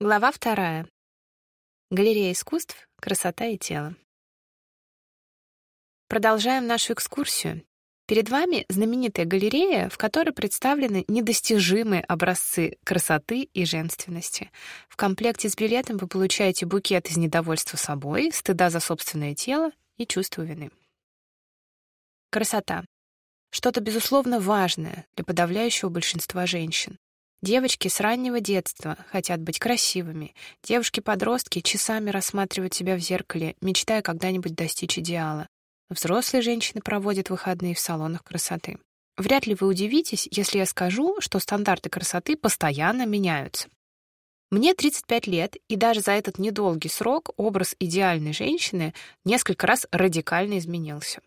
Глава вторая. Галерея искусств «Красота и тело». Продолжаем нашу экскурсию. Перед вами знаменитая галерея, в которой представлены недостижимые образцы красоты и женственности. В комплекте с билетом вы получаете букет из недовольства собой, стыда за собственное тело и чувства вины. Красота. Что-то, безусловно, важное для подавляющего большинства женщин. Девочки с раннего детства хотят быть красивыми. Девушки-подростки часами рассматривают себя в зеркале, мечтая когда-нибудь достичь идеала. Взрослые женщины проводят выходные в салонах красоты. Вряд ли вы удивитесь, если я скажу, что стандарты красоты постоянно меняются. Мне 35 лет, и даже за этот недолгий срок образ идеальной женщины несколько раз радикально изменился.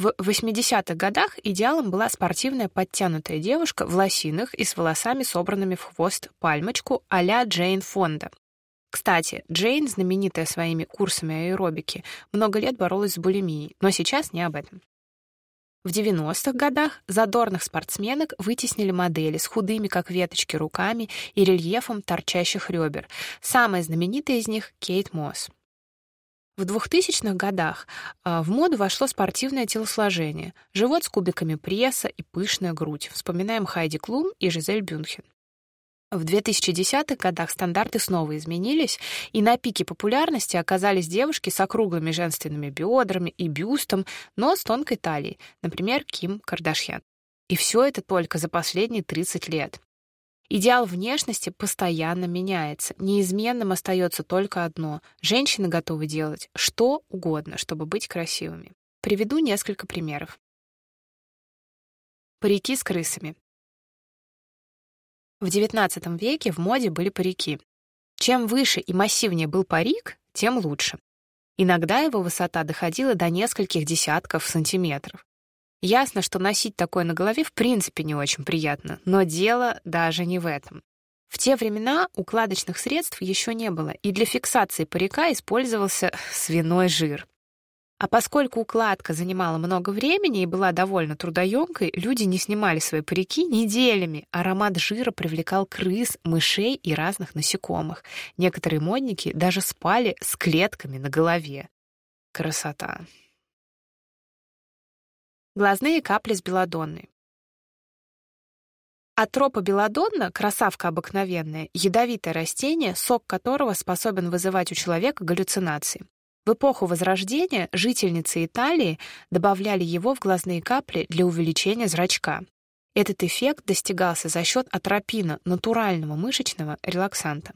В 80-х годах идеалом была спортивная подтянутая девушка в лосинах и с волосами, собранными в хвост пальмочку а-ля Джейн Фонда. Кстати, Джейн, знаменитая своими курсами аэробики, много лет боролась с булимией, но сейчас не об этом. В 90-х годах задорных спортсменок вытеснили модели с худыми, как веточки, руками и рельефом торчащих ребер. Самая знаменитая из них — Кейт Мосс. В 2000-х годах а, в моду вошло спортивное телосложение, живот с кубиками пресса и пышная грудь. Вспоминаем Хайди Клум и Жизель Бюнхен. В 2010-х годах стандарты снова изменились, и на пике популярности оказались девушки с округлыми женственными бедрами и бюстом, но с тонкой талией, например, Ким Кардашьян. И все это только за последние 30 лет. Идеал внешности постоянно меняется. Неизменным остается только одно. Женщины готовы делать что угодно, чтобы быть красивыми. Приведу несколько примеров. Парики с крысами. В XIX веке в моде были парики. Чем выше и массивнее был парик, тем лучше. Иногда его высота доходила до нескольких десятков сантиметров. Ясно, что носить такое на голове в принципе не очень приятно, но дело даже не в этом. В те времена укладочных средств еще не было, и для фиксации парика использовался свиной жир. А поскольку укладка занимала много времени и была довольно трудоемкой, люди не снимали свои парики неделями. Аромат жира привлекал крыс, мышей и разных насекомых. Некоторые модники даже спали с клетками на голове. Красота. Глазные капли с белладонной. Атропа белладонна, красавка обыкновенная, ядовитое растение, сок которого способен вызывать у человека галлюцинации. В эпоху Возрождения жительницы Италии добавляли его в глазные капли для увеличения зрачка. Этот эффект достигался за счет атропина, натурального мышечного релаксанта.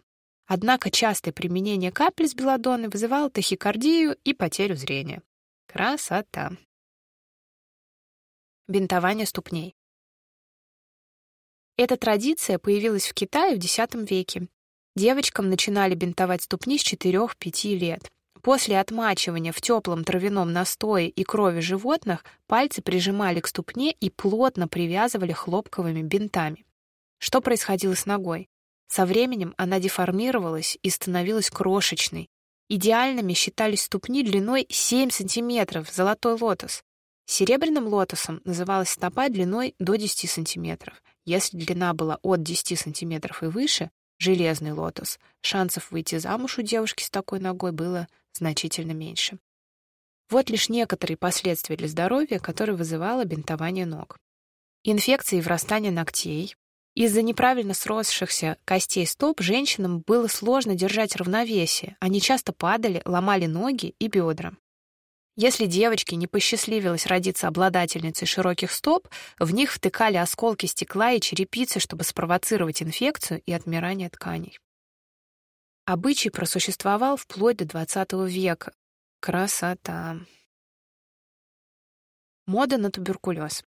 Однако частое применение капель с белладонной вызывало тахикардию и потерю зрения. Красота! Бинтование ступней. Эта традиция появилась в Китае в X веке. Девочкам начинали бинтовать ступни с 4-5 лет. После отмачивания в теплом травяном настое и крови животных пальцы прижимали к ступне и плотно привязывали хлопковыми бинтами. Что происходило с ногой? Со временем она деформировалась и становилась крошечной. Идеальными считались ступни длиной 7 сантиметров, золотой лотос. Серебряным лотосом называлась стопа длиной до 10 сантиметров. Если длина была от 10 сантиметров и выше, железный лотос, шансов выйти замуж у девушки с такой ногой было значительно меньше. Вот лишь некоторые последствия для здоровья, которые вызывало бинтование ног. Инфекции и врастание ногтей. Из-за неправильно сросшихся костей стоп женщинам было сложно держать равновесие. Они часто падали, ломали ноги и бедра. Если девочке не посчастливилось родиться обладательницей широких стоп, в них втыкали осколки стекла и черепицы, чтобы спровоцировать инфекцию и отмирание тканей. Обычай просуществовал вплоть до XX века. Красота. Мода на туберкулез.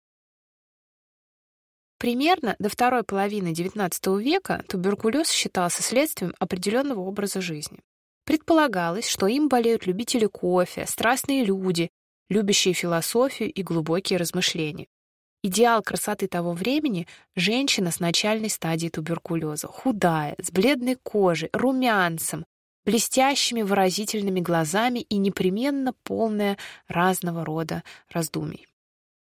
Примерно до второй половины XIX века туберкулез считался следствием определенного образа жизни. Предполагалось, что им болеют любители кофе, страстные люди, любящие философию и глубокие размышления. Идеал красоты того времени — женщина с начальной стадией туберкулеза, худая, с бледной кожей, румянцем, блестящими выразительными глазами и непременно полная разного рода раздумий.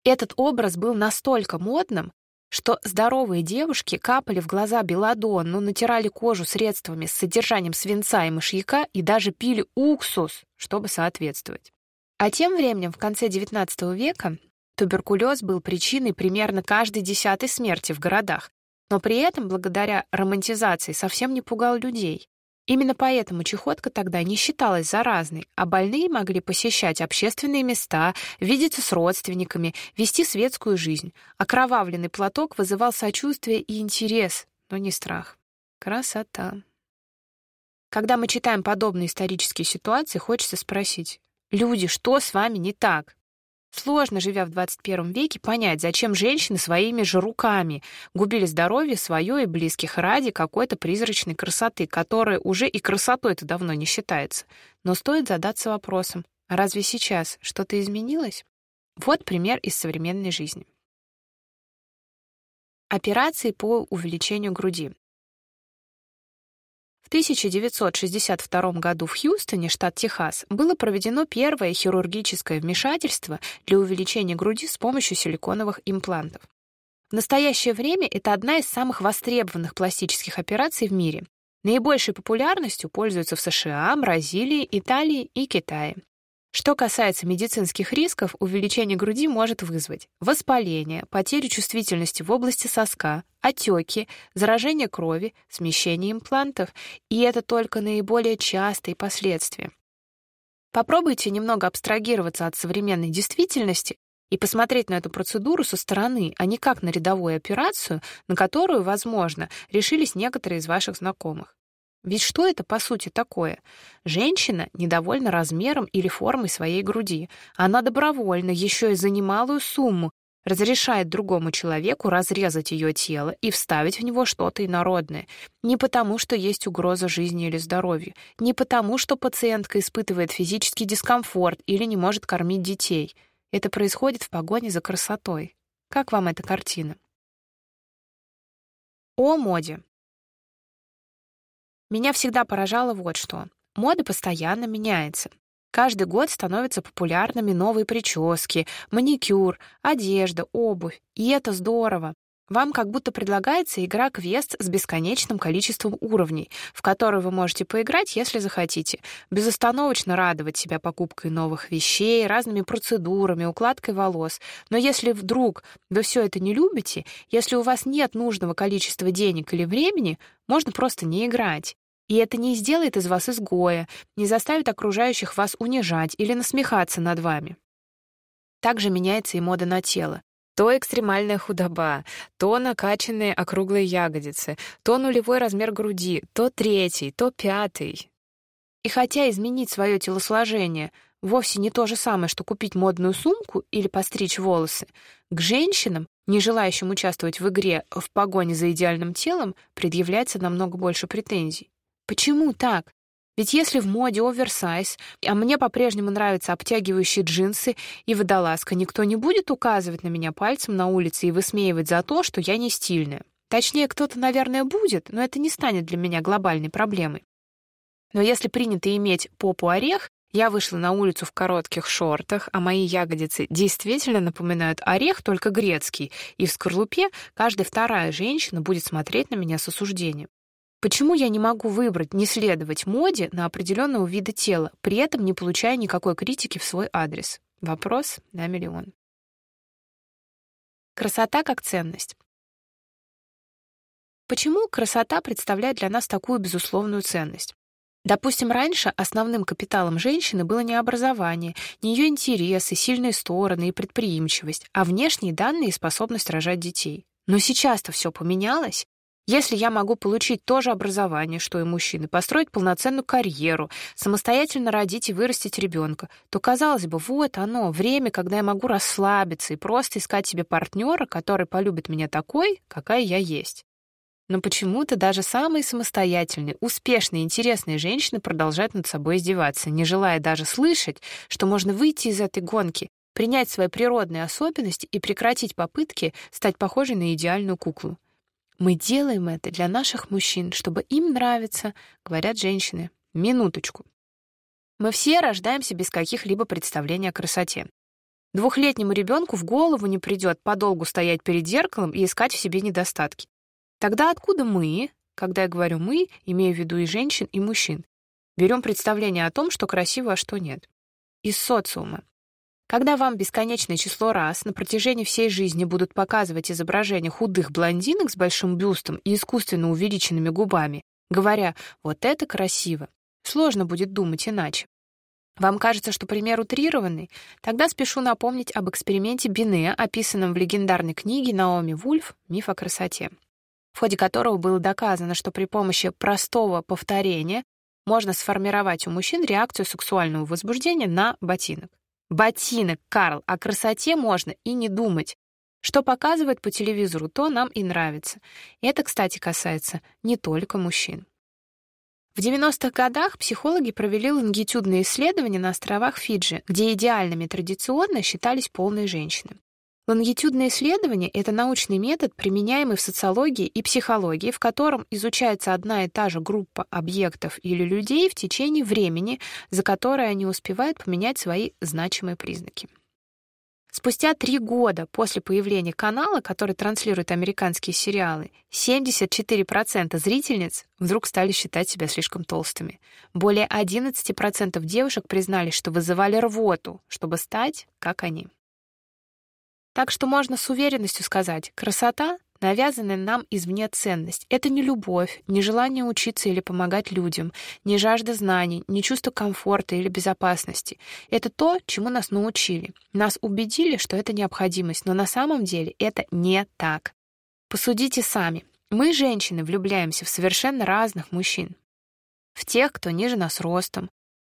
Этот образ был настолько модным, что здоровые девушки капали в глаза белладон, но натирали кожу средствами с содержанием свинца и мышьяка и даже пили уксус, чтобы соответствовать. А тем временем в конце XIX века туберкулез был причиной примерно каждой десятой смерти в городах, но при этом, благодаря романтизации, совсем не пугал людей. Именно поэтому чехотка тогда не считалась заразной, а больные могли посещать общественные места, видеться с родственниками, вести светскую жизнь. Окровавленный платок вызывал сочувствие и интерес, но не страх. Красота. Когда мы читаем подобные исторические ситуации, хочется спросить, люди, что с вами не так? Сложно, живя в 21 веке, понять, зачем женщины своими же руками губили здоровье свое и близких ради какой-то призрачной красоты, которая уже и красотой-то давно не считается. Но стоит задаться вопросом, разве сейчас что-то изменилось? Вот пример из современной жизни. Операции по увеличению груди. 1962 году в Хьюстоне, штат Техас, было проведено первое хирургическое вмешательство для увеличения груди с помощью силиконовых имплантов. В настоящее время это одна из самых востребованных пластических операций в мире. Наибольшей популярностью пользуются в США, Бразилии, Италии и Китае. Что касается медицинских рисков, увеличение груди может вызвать воспаление, потерю чувствительности в области соска, отеки, заражение крови, смещение имплантов, и это только наиболее частые последствия. Попробуйте немного абстрагироваться от современной действительности и посмотреть на эту процедуру со стороны, а не как на рядовую операцию, на которую, возможно, решились некоторые из ваших знакомых. Ведь что это, по сути, такое? Женщина недовольна размером или формой своей груди. Она добровольно, еще и за немалую сумму, разрешает другому человеку разрезать ее тело и вставить в него что-то инородное. Не потому, что есть угроза жизни или здоровью, не потому, что пациентка испытывает физический дискомфорт или не может кормить детей. Это происходит в погоне за красотой. Как вам эта картина? О моде. Меня всегда поражало вот что. Мода постоянно меняется. Каждый год становятся популярными новые прически, маникюр, одежда, обувь. И это здорово. Вам как будто предлагается игра квест с бесконечным количеством уровней, в который вы можете поиграть, если захотите, безостановочно радовать себя покупкой новых вещей, разными процедурами, укладкой волос. Но если вдруг вы все это не любите, если у вас нет нужного количества денег или времени, можно просто не играть. И это не сделает из вас изгоя, не заставит окружающих вас унижать или насмехаться над вами. Также меняется и мода на тело. То экстремальная худоба, то накачанные округлые ягодицы, то нулевой размер груди, то третий, то пятый. И хотя изменить свое телосложение вовсе не то же самое, что купить модную сумку или постричь волосы, к женщинам, не желающим участвовать в игре в погоне за идеальным телом, предъявляется намного больше претензий. Почему так? Ведь если в моде оверсайз, а мне по-прежнему нравятся обтягивающие джинсы и водолазка, никто не будет указывать на меня пальцем на улице и высмеивать за то, что я не стильная. Точнее, кто-то, наверное, будет, но это не станет для меня глобальной проблемой. Но если принято иметь попу-орех, я вышла на улицу в коротких шортах, а мои ягодицы действительно напоминают орех, только грецкий, и в скорлупе каждая вторая женщина будет смотреть на меня с осуждением. Почему я не могу выбрать не следовать моде на определенного вида тела, при этом не получая никакой критики в свой адрес? Вопрос на миллион. Красота как ценность. Почему красота представляет для нас такую безусловную ценность? Допустим, раньше основным капиталом женщины было не образование, не ее интересы, сильные стороны и предприимчивость, а внешние данные и способность рожать детей. Но сейчас-то все поменялось. Если я могу получить то же образование, что и мужчины, построить полноценную карьеру, самостоятельно родить и вырастить ребенка, то, казалось бы, вот оно, время, когда я могу расслабиться и просто искать себе партнера, который полюбит меня такой, какая я есть. Но почему-то даже самые самостоятельные, успешные, интересные женщины продолжают над собой издеваться, не желая даже слышать, что можно выйти из этой гонки, принять свои природные особенности и прекратить попытки стать похожей на идеальную куклу. Мы делаем это для наших мужчин, чтобы им нравиться, говорят женщины. Минуточку. Мы все рождаемся без каких-либо представлений о красоте. Двухлетнему ребенку в голову не придет подолгу стоять перед зеркалом и искать в себе недостатки. Тогда откуда мы, когда я говорю «мы», имею в виду и женщин, и мужчин, берем представление о том, что красиво, а что нет? Из социума. Когда вам бесконечное число раз на протяжении всей жизни будут показывать изображения худых блондинок с большим бюстом и искусственно увеличенными губами, говоря «вот это красиво», сложно будет думать иначе. Вам кажется, что пример утрированный? Тогда спешу напомнить об эксперименте Бине, описанном в легендарной книге Наоми Вульф «Миф о красоте», в ходе которого было доказано, что при помощи простого повторения можно сформировать у мужчин реакцию сексуального возбуждения на ботинок. Ботинок, Карл, о красоте можно и не думать. Что показывают по телевизору, то нам и нравится. Это, кстати, касается не только мужчин. В 90-х годах психологи провели лонгитюдные исследования на островах Фиджи, где идеальными традиционно считались полные женщины. Лонгитюдное исследование — это научный метод, применяемый в социологии и психологии, в котором изучается одна и та же группа объектов или людей в течение времени, за которое они успевают поменять свои значимые признаки. Спустя три года после появления канала, который транслирует американские сериалы, 74% зрительниц вдруг стали считать себя слишком толстыми. Более 11% девушек признались, что вызывали рвоту, чтобы стать как они. Так что можно с уверенностью сказать, красота — навязанная нам извне ценность. Это не любовь, не желание учиться или помогать людям, не жажда знаний, не чувство комфорта или безопасности. Это то, чему нас научили. Нас убедили, что это необходимость, но на самом деле это не так. Посудите сами. Мы, женщины, влюбляемся в совершенно разных мужчин. В тех, кто ниже нас ростом,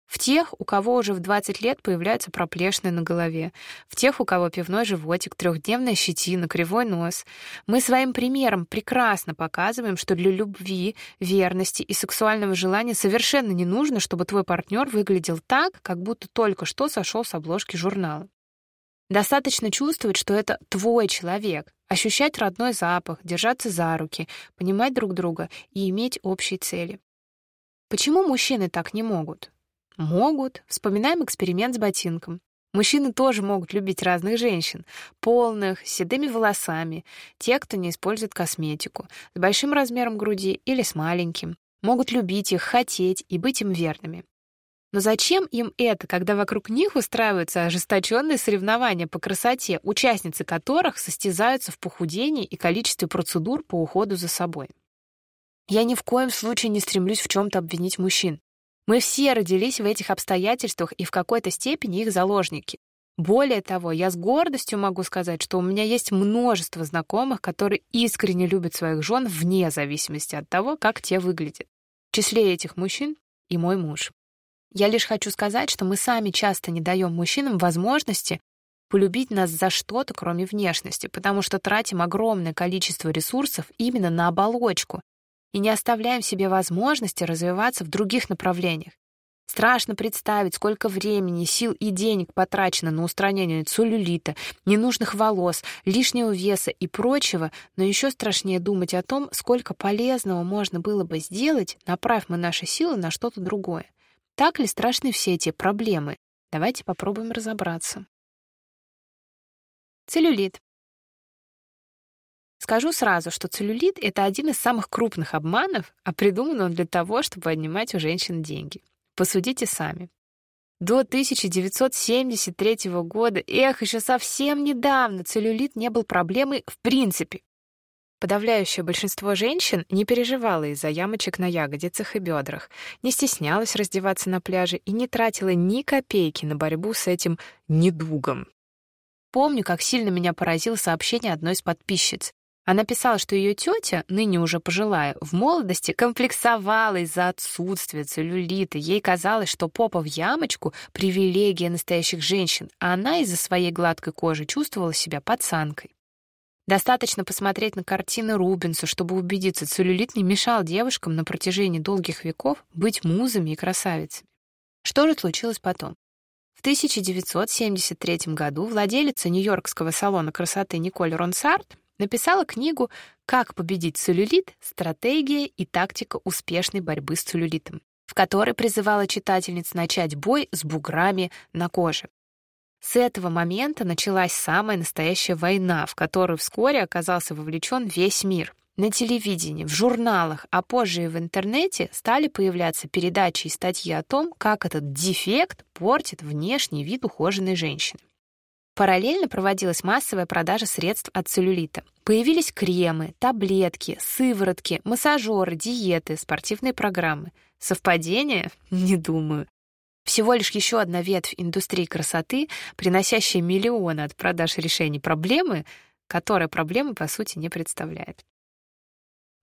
в тех, у кого уже в 20 лет появляются проплешины на голове, в тех, у кого пивной животик, трехдневная щетина, кривой нос. Мы своим примером прекрасно показываем, что для любви, верности и сексуального желания совершенно не нужно, чтобы твой партнер выглядел так, как будто только что сошел с обложки журнала. Достаточно чувствовать, что это твой человек, ощущать родной запах, держаться за руки, понимать друг друга и иметь общие цели. Почему мужчины так не могут? Могут. Вспоминаем эксперимент с ботинком. Мужчины тоже могут любить разных женщин. Полных, с седыми волосами, те, кто не использует косметику, с большим размером груди или с маленьким. Могут любить их, хотеть и быть им верными. Но зачем им это, когда вокруг них устраиваются ожесточенные соревнования по красоте, участницы которых состязаются в похудении и количестве процедур по уходу за собой? Я ни в коем случае не стремлюсь в чем-то обвинить мужчин. Мы все родились в этих обстоятельствах и в какой-то степени их заложники. Более того, я с гордостью могу сказать, что у меня есть множество знакомых, которые искренне любят своих жен вне зависимости от того, как те выглядят. В числе этих мужчин и мой муж. Я лишь хочу сказать, что мы сами часто не даем мужчинам возможности полюбить нас за что-то, кроме внешности, потому что тратим огромное количество ресурсов именно на оболочку, и не оставляем себе возможности развиваться в других направлениях. Страшно представить, сколько времени, сил и денег потрачено на устранение целлюлита, ненужных волос, лишнего веса и прочего, но еще страшнее думать о том, сколько полезного можно было бы сделать, направив мы наши силы на что-то другое. Так ли страшны все эти проблемы? Давайте попробуем разобраться. Целлюлит. Скажу сразу, что целлюлит — это один из самых крупных обманов, а придуман он для того, чтобы отнимать у женщин деньги. Посудите сами. До 1973 года, эх, еще совсем недавно, целлюлит не был проблемой в принципе. Подавляющее большинство женщин не переживало из-за ямочек на ягодицах и бедрах, не стеснялась раздеваться на пляже и не тратила ни копейки на борьбу с этим недугом. Помню, как сильно меня поразило сообщение одной из подписчиц. Она писала, что ее тетя, ныне уже пожилая, в молодости комплексовала из-за отсутствия целлюлита. Ей казалось, что попа в ямочку — привилегия настоящих женщин, а она из-за своей гладкой кожи чувствовала себя пацанкой. Достаточно посмотреть на картины Рубенса, чтобы убедиться, целлюлит не мешал девушкам на протяжении долгих веков быть музами и красавицами. Что же случилось потом? В 1973 году владелица нью-йоркского салона красоты Николь Ронсарт написала книгу «Как победить целлюлит. Стратегия и тактика успешной борьбы с целлюлитом», в которой призывала читательниц начать бой с буграми на коже. С этого момента началась самая настоящая война, в которую вскоре оказался вовлечен весь мир. На телевидении, в журналах, а позже и в интернете стали появляться передачи и статьи о том, как этот дефект портит внешний вид ухоженной женщины. Параллельно проводилась массовая продажа средств от целлюлита. Появились кремы, таблетки, сыворотки, массажеры, диеты, спортивные программы. Совпадение? Не думаю. Всего лишь еще одна ветвь индустрии красоты, приносящая миллионы от продаж решений проблемы, которая проблемы, по сути, не представляет.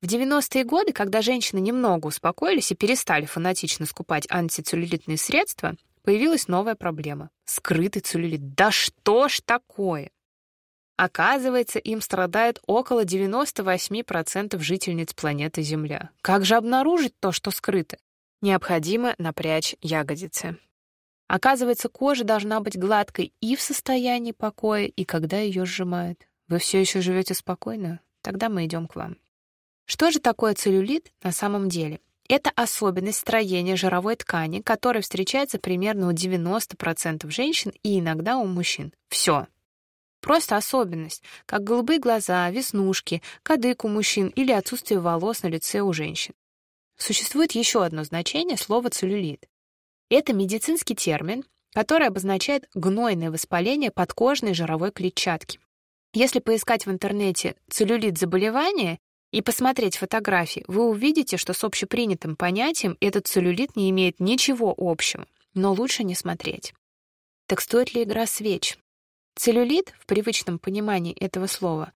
В 90-е годы, когда женщины немного успокоились и перестали фанатично скупать антицеллюлитные средства, появилась новая проблема — скрытый целлюлит. Да что ж такое? Оказывается, им страдает около 98% жительниц планеты Земля. Как же обнаружить то, что скрыто? Необходимо напрячь ягодицы. Оказывается, кожа должна быть гладкой и в состоянии покоя, и когда ее сжимают. Вы все еще живете спокойно? Тогда мы идем к вам. Что же такое целлюлит на самом деле? Это особенность строения жировой ткани, которая встречается примерно у 90% женщин и иногда у мужчин. Все. Просто особенность, как голубые глаза, веснушки, кадык у мужчин или отсутствие волос на лице у женщин. Существует еще одно значение слова целлюлит. Это медицинский термин, который обозначает гнойное воспаление подкожной жировой клетчатки. Если поискать в интернете целлюлит заболевания и посмотреть фотографии, вы увидите, что с общепринятым понятием этот целлюлит не имеет ничего общего, но лучше не смотреть. Так стоит ли игра свеч? Целлюлит, в привычном понимании этого слова,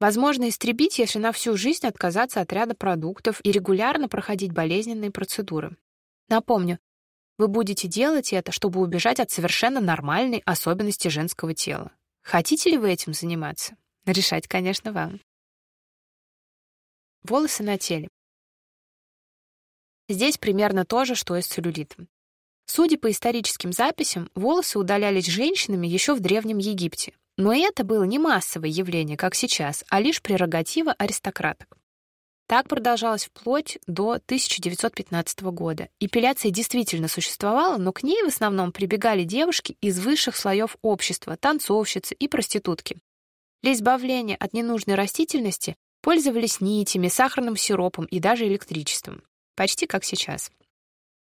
возможно истребить, если на всю жизнь отказаться от ряда продуктов и регулярно проходить болезненные процедуры. Напомню, вы будете делать это, чтобы убежать от совершенно нормальной особенности женского тела. Хотите ли вы этим заниматься? Решать, конечно, вам. Волосы на теле. Здесь примерно то же, что и с целлюлитом. Судя по историческим записям, волосы удалялись женщинами еще в Древнем Египте. Но это было не массовое явление, как сейчас, а лишь прерогатива аристократок. Так продолжалось вплоть до 1915 года. Эпиляция действительно существовала, но к ней в основном прибегали девушки из высших слоев общества, танцовщицы и проститутки. Для избавления от ненужной растительности Пользовались нитями, сахарным сиропом и даже электричеством. Почти как сейчас.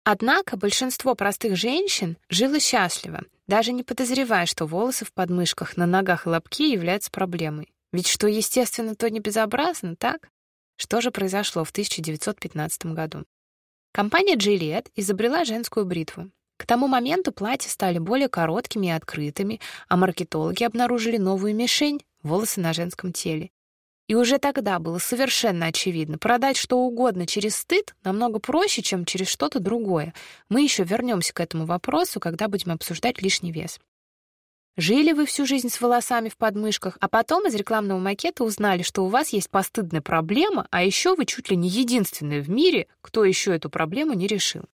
Однако большинство простых женщин жило счастливо, даже не подозревая, что волосы в подмышках, на ногах и лобке являются проблемой. Ведь что естественно, то не безобразно, так? Что же произошло в 1915 году? Компания Gillette изобрела женскую бритву. К тому моменту платья стали более короткими и открытыми, а маркетологи обнаружили новую мишень — волосы на женском теле. И уже тогда было совершенно очевидно, продать что угодно через стыд намного проще, чем через что-то другое. Мы еще вернемся к этому вопросу, когда будем обсуждать лишний вес. Жили вы всю жизнь с волосами в подмышках, а потом из рекламного макета узнали, что у вас есть постыдная проблема, а еще вы чуть ли не единственные в мире, кто еще эту проблему не решил.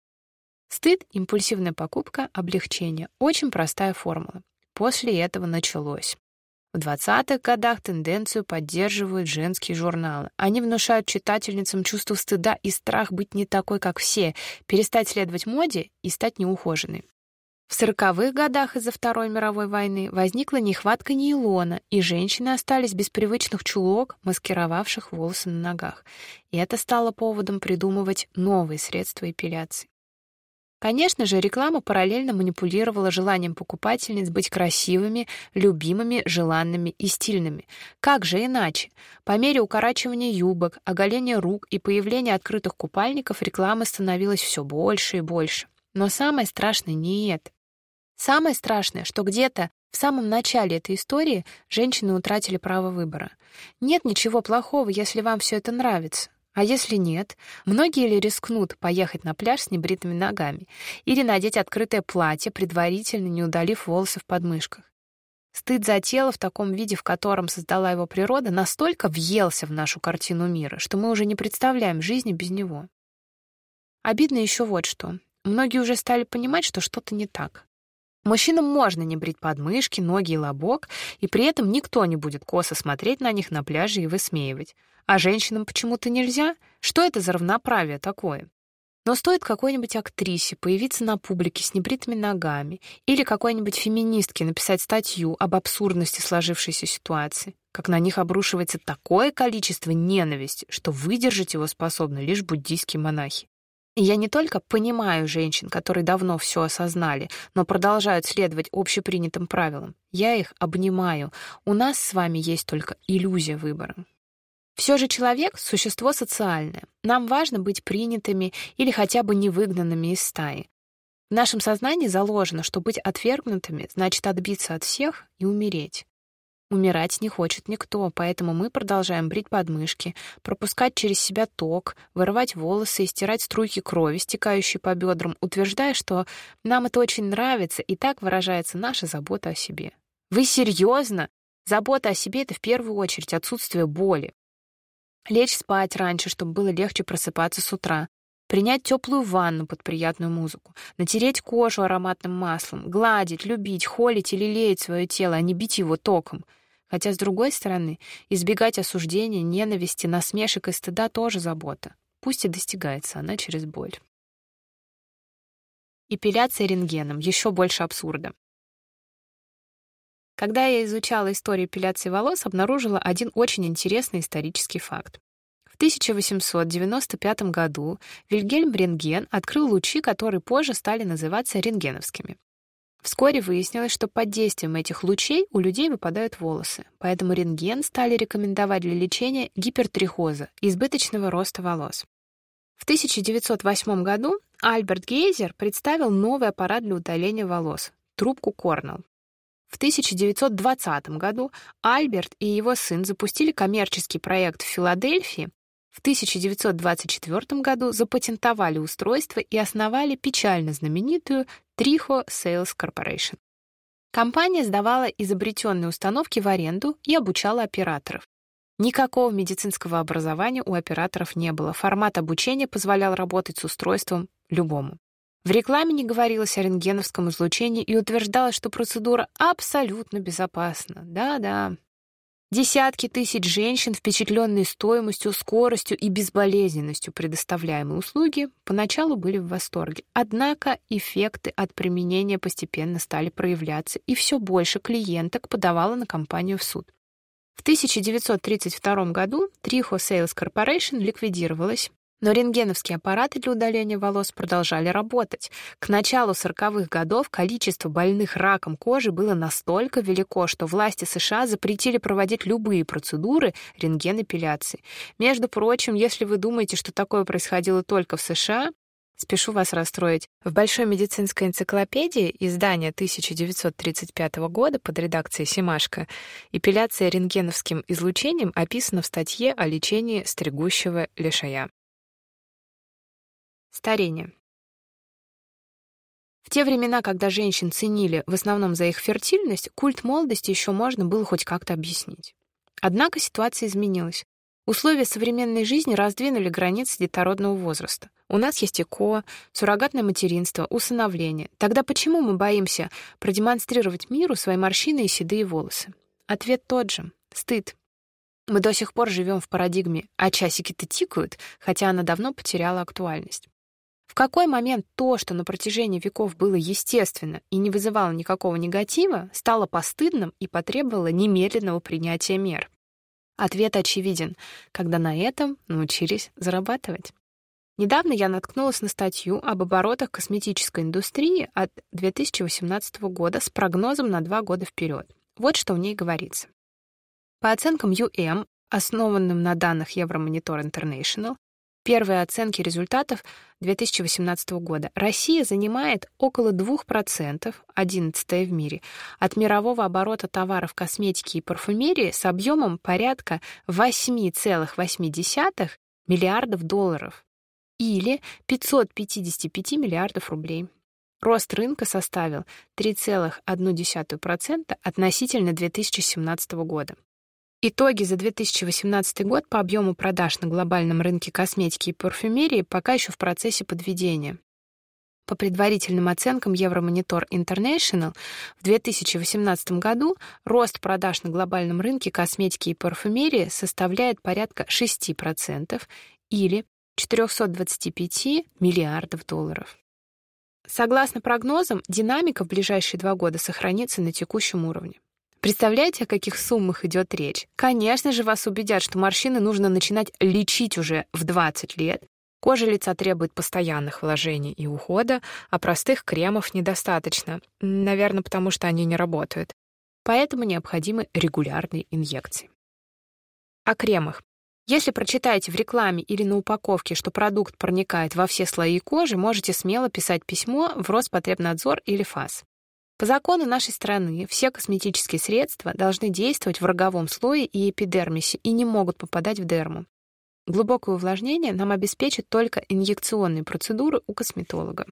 Стыд, импульсивная покупка, облегчение. Очень простая формула. После этого началось. В 20-х годах тенденцию поддерживают женские журналы. Они внушают читательницам чувство стыда и страх быть не такой, как все, перестать следовать моде и стать неухоженной. В 40-х годах из-за Второй мировой войны возникла нехватка нейлона, и женщины остались без привычных чулок, маскировавших волосы на ногах. И это стало поводом придумывать новые средства эпиляции. Конечно же, реклама параллельно манипулировала желанием покупательниц быть красивыми, любимыми, желанными и стильными. Как же иначе? По мере укорачивания юбок, оголения рук и появления открытых купальников рекламы становилось все больше и больше. Но самое страшное не это. Самое страшное, что где-то в самом начале этой истории женщины утратили право выбора. Нет ничего плохого, если вам все это нравится. А если нет, многие ли рискнут поехать на пляж с небритыми ногами или надеть открытое платье, предварительно не удалив волосы в подмышках? Стыд за тело в таком виде, в котором создала его природа, настолько въелся в нашу картину мира, что мы уже не представляем жизни без него. Обидно еще вот что. Многие уже стали понимать, что что-то не так. Мужчинам можно не брить подмышки, ноги и лобок, и при этом никто не будет косо смотреть на них на пляже и высмеивать. А женщинам почему-то нельзя? Что это за равноправие такое? Но стоит какой-нибудь актрисе появиться на публике с небритыми ногами или какой-нибудь феминистке написать статью об абсурдности сложившейся ситуации, как на них обрушивается такое количество ненависти, что выдержать его способны лишь буддийские монахи. И я не только понимаю женщин, которые давно все осознали, но продолжают следовать общепринятым правилам. Я их обнимаю. У нас с вами есть только иллюзия выбора. Все же человек — существо социальное. Нам важно быть принятыми или хотя бы не выгнанными из стаи. В нашем сознании заложено, что быть отвергнутыми значит отбиться от всех и умереть. Умирать не хочет никто, поэтому мы продолжаем брить подмышки, пропускать через себя ток, вырывать волосы и стирать струйки крови, стекающие по бедрам, утверждая, что нам это очень нравится, и так выражается наша забота о себе. Вы серьезно? Забота о себе — это в первую очередь отсутствие боли. Лечь спать раньше, чтобы было легче просыпаться с утра. Принять теплую ванну под приятную музыку. Натереть кожу ароматным маслом. Гладить, любить, холить или леять свое тело, а не бить его током. Хотя, с другой стороны, избегать осуждения, ненависти, насмешек и стыда тоже забота. Пусть и достигается она через боль. Эпиляция рентгеном. Еще больше абсурда. Когда я изучала историю эпиляции волос, обнаружила один очень интересный исторический факт. В 1895 году Вильгельм Рентген открыл лучи, которые позже стали называться рентгеновскими. Вскоре выяснилось, что под действием этих лучей у людей выпадают волосы, поэтому рентген стали рекомендовать для лечения гипертрихоза, избыточного роста волос. В 1908 году Альберт Гейзер представил новый аппарат для удаления волос — трубку Корнелл. В 1920 году Альберт и его сын запустили коммерческий проект в Филадельфии. В 1924 году запатентовали устройство и основали печально знаменитую Triho Sales Corporation. Компания сдавала изобретенные установки в аренду и обучала операторов. Никакого медицинского образования у операторов не было. Формат обучения позволял работать с устройством любому. В рекламе не говорилось о рентгеновском излучении и утверждалось, что процедура абсолютно безопасна. Да-да. Десятки тысяч женщин, впечатленные стоимостью, скоростью и безболезненностью предоставляемой услуги, поначалу были в восторге. Однако эффекты от применения постепенно стали проявляться, и все больше клиенток подавало на компанию в суд. В 1932 году Triho Sales Corporation ликвидировалась, но рентгеновские аппараты для удаления волос продолжали работать. К началу 40-х годов количество больных раком кожи было настолько велико, что власти США запретили проводить любые процедуры рентген-эпиляции. Между прочим, если вы думаете, что такое происходило только в США, Спешу вас расстроить. В Большой медицинской энциклопедии издания 1935 года под редакцией Симашко эпиляция рентгеновским излучением описана в статье о лечении стригущего лишая. Старение. В те времена, когда женщин ценили в основном за их фертильность, культ молодости еще можно было хоть как-то объяснить. Однако ситуация изменилась. Условия современной жизни раздвинули границы детородного возраста. У нас есть ЭКО, суррогатное материнство, усыновление. Тогда почему мы боимся продемонстрировать миру свои морщины и седые волосы? Ответ тот же — стыд. Мы до сих пор живем в парадигме «а часики-то тикают», хотя она давно потеряла актуальность. Какой момент то, что на протяжении веков было естественно и не вызывало никакого негатива, стало постыдным и потребовало немедленного принятия мер? Ответ очевиден, когда на этом научились зарабатывать. Недавно я наткнулась на статью об оборотах косметической индустрии от 2018 года с прогнозом на два года вперед. Вот что в ней говорится. По оценкам UM, основанным на данных Евромонитор International, Первые оценки результатов 2018 года. Россия занимает около 2%, 11 в мире, от мирового оборота товаров косметики и парфюмерии с объемом порядка 8,8 миллиардов долларов или 555 миллиардов рублей. Рост рынка составил 3,1% относительно 2017 года. Итоги за 2018 год по объему продаж на глобальном рынке косметики и парфюмерии пока еще в процессе подведения. По предварительным оценкам Евромонитор International, в 2018 году рост продаж на глобальном рынке косметики и парфюмерии составляет порядка 6% или 425 миллиардов долларов. Согласно прогнозам, динамика в ближайшие два года сохранится на текущем уровне. Представляете, о каких суммах идет речь? Конечно же, вас убедят, что морщины нужно начинать лечить уже в 20 лет. Кожа лица требует постоянных вложений и ухода, а простых кремов недостаточно. Наверное, потому что они не работают. Поэтому необходимы регулярные инъекции. О кремах. Если прочитаете в рекламе или на упаковке, что продукт проникает во все слои кожи, можете смело писать письмо в Роспотребнадзор или ФАС. По закону нашей страны все косметические средства должны действовать в роговом слое и эпидермисе и не могут попадать в дерму. Глубокое увлажнение нам обеспечит только инъекционные процедуры у косметолога.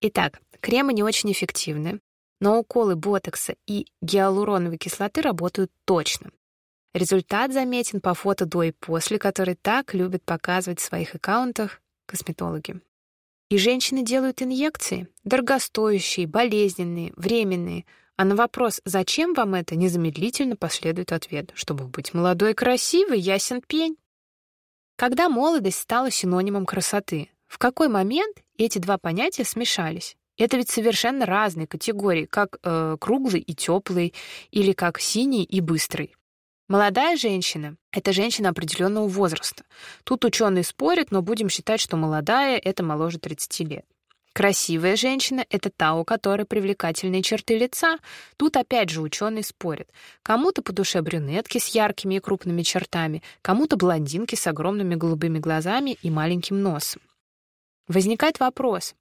Итак, кремы не очень эффективны, но уколы ботокса и гиалуроновой кислоты работают точно. Результат заметен по фото до и после, которые так любят показывать в своих аккаунтах косметологи. И женщины делают инъекции, дорогостоящие, болезненные, временные, а на вопрос «Зачем вам это?» незамедлительно последует ответ «Чтобы быть молодой и красивой, ясен пень». Когда молодость стала синонимом красоты? В какой момент эти два понятия смешались? Это ведь совершенно разные категории, как э, круглый и теплый, или как синий и быстрый. Молодая женщина — это женщина определенного возраста. Тут ученые спорят, но будем считать, что молодая — это моложе 30 лет. Красивая женщина — это та, у которой привлекательные черты лица. Тут опять же ученые спорят. Кому-то по душе брюнетки с яркими и крупными чертами, кому-то блондинки с огромными голубыми глазами и маленьким носом. Возникает вопрос,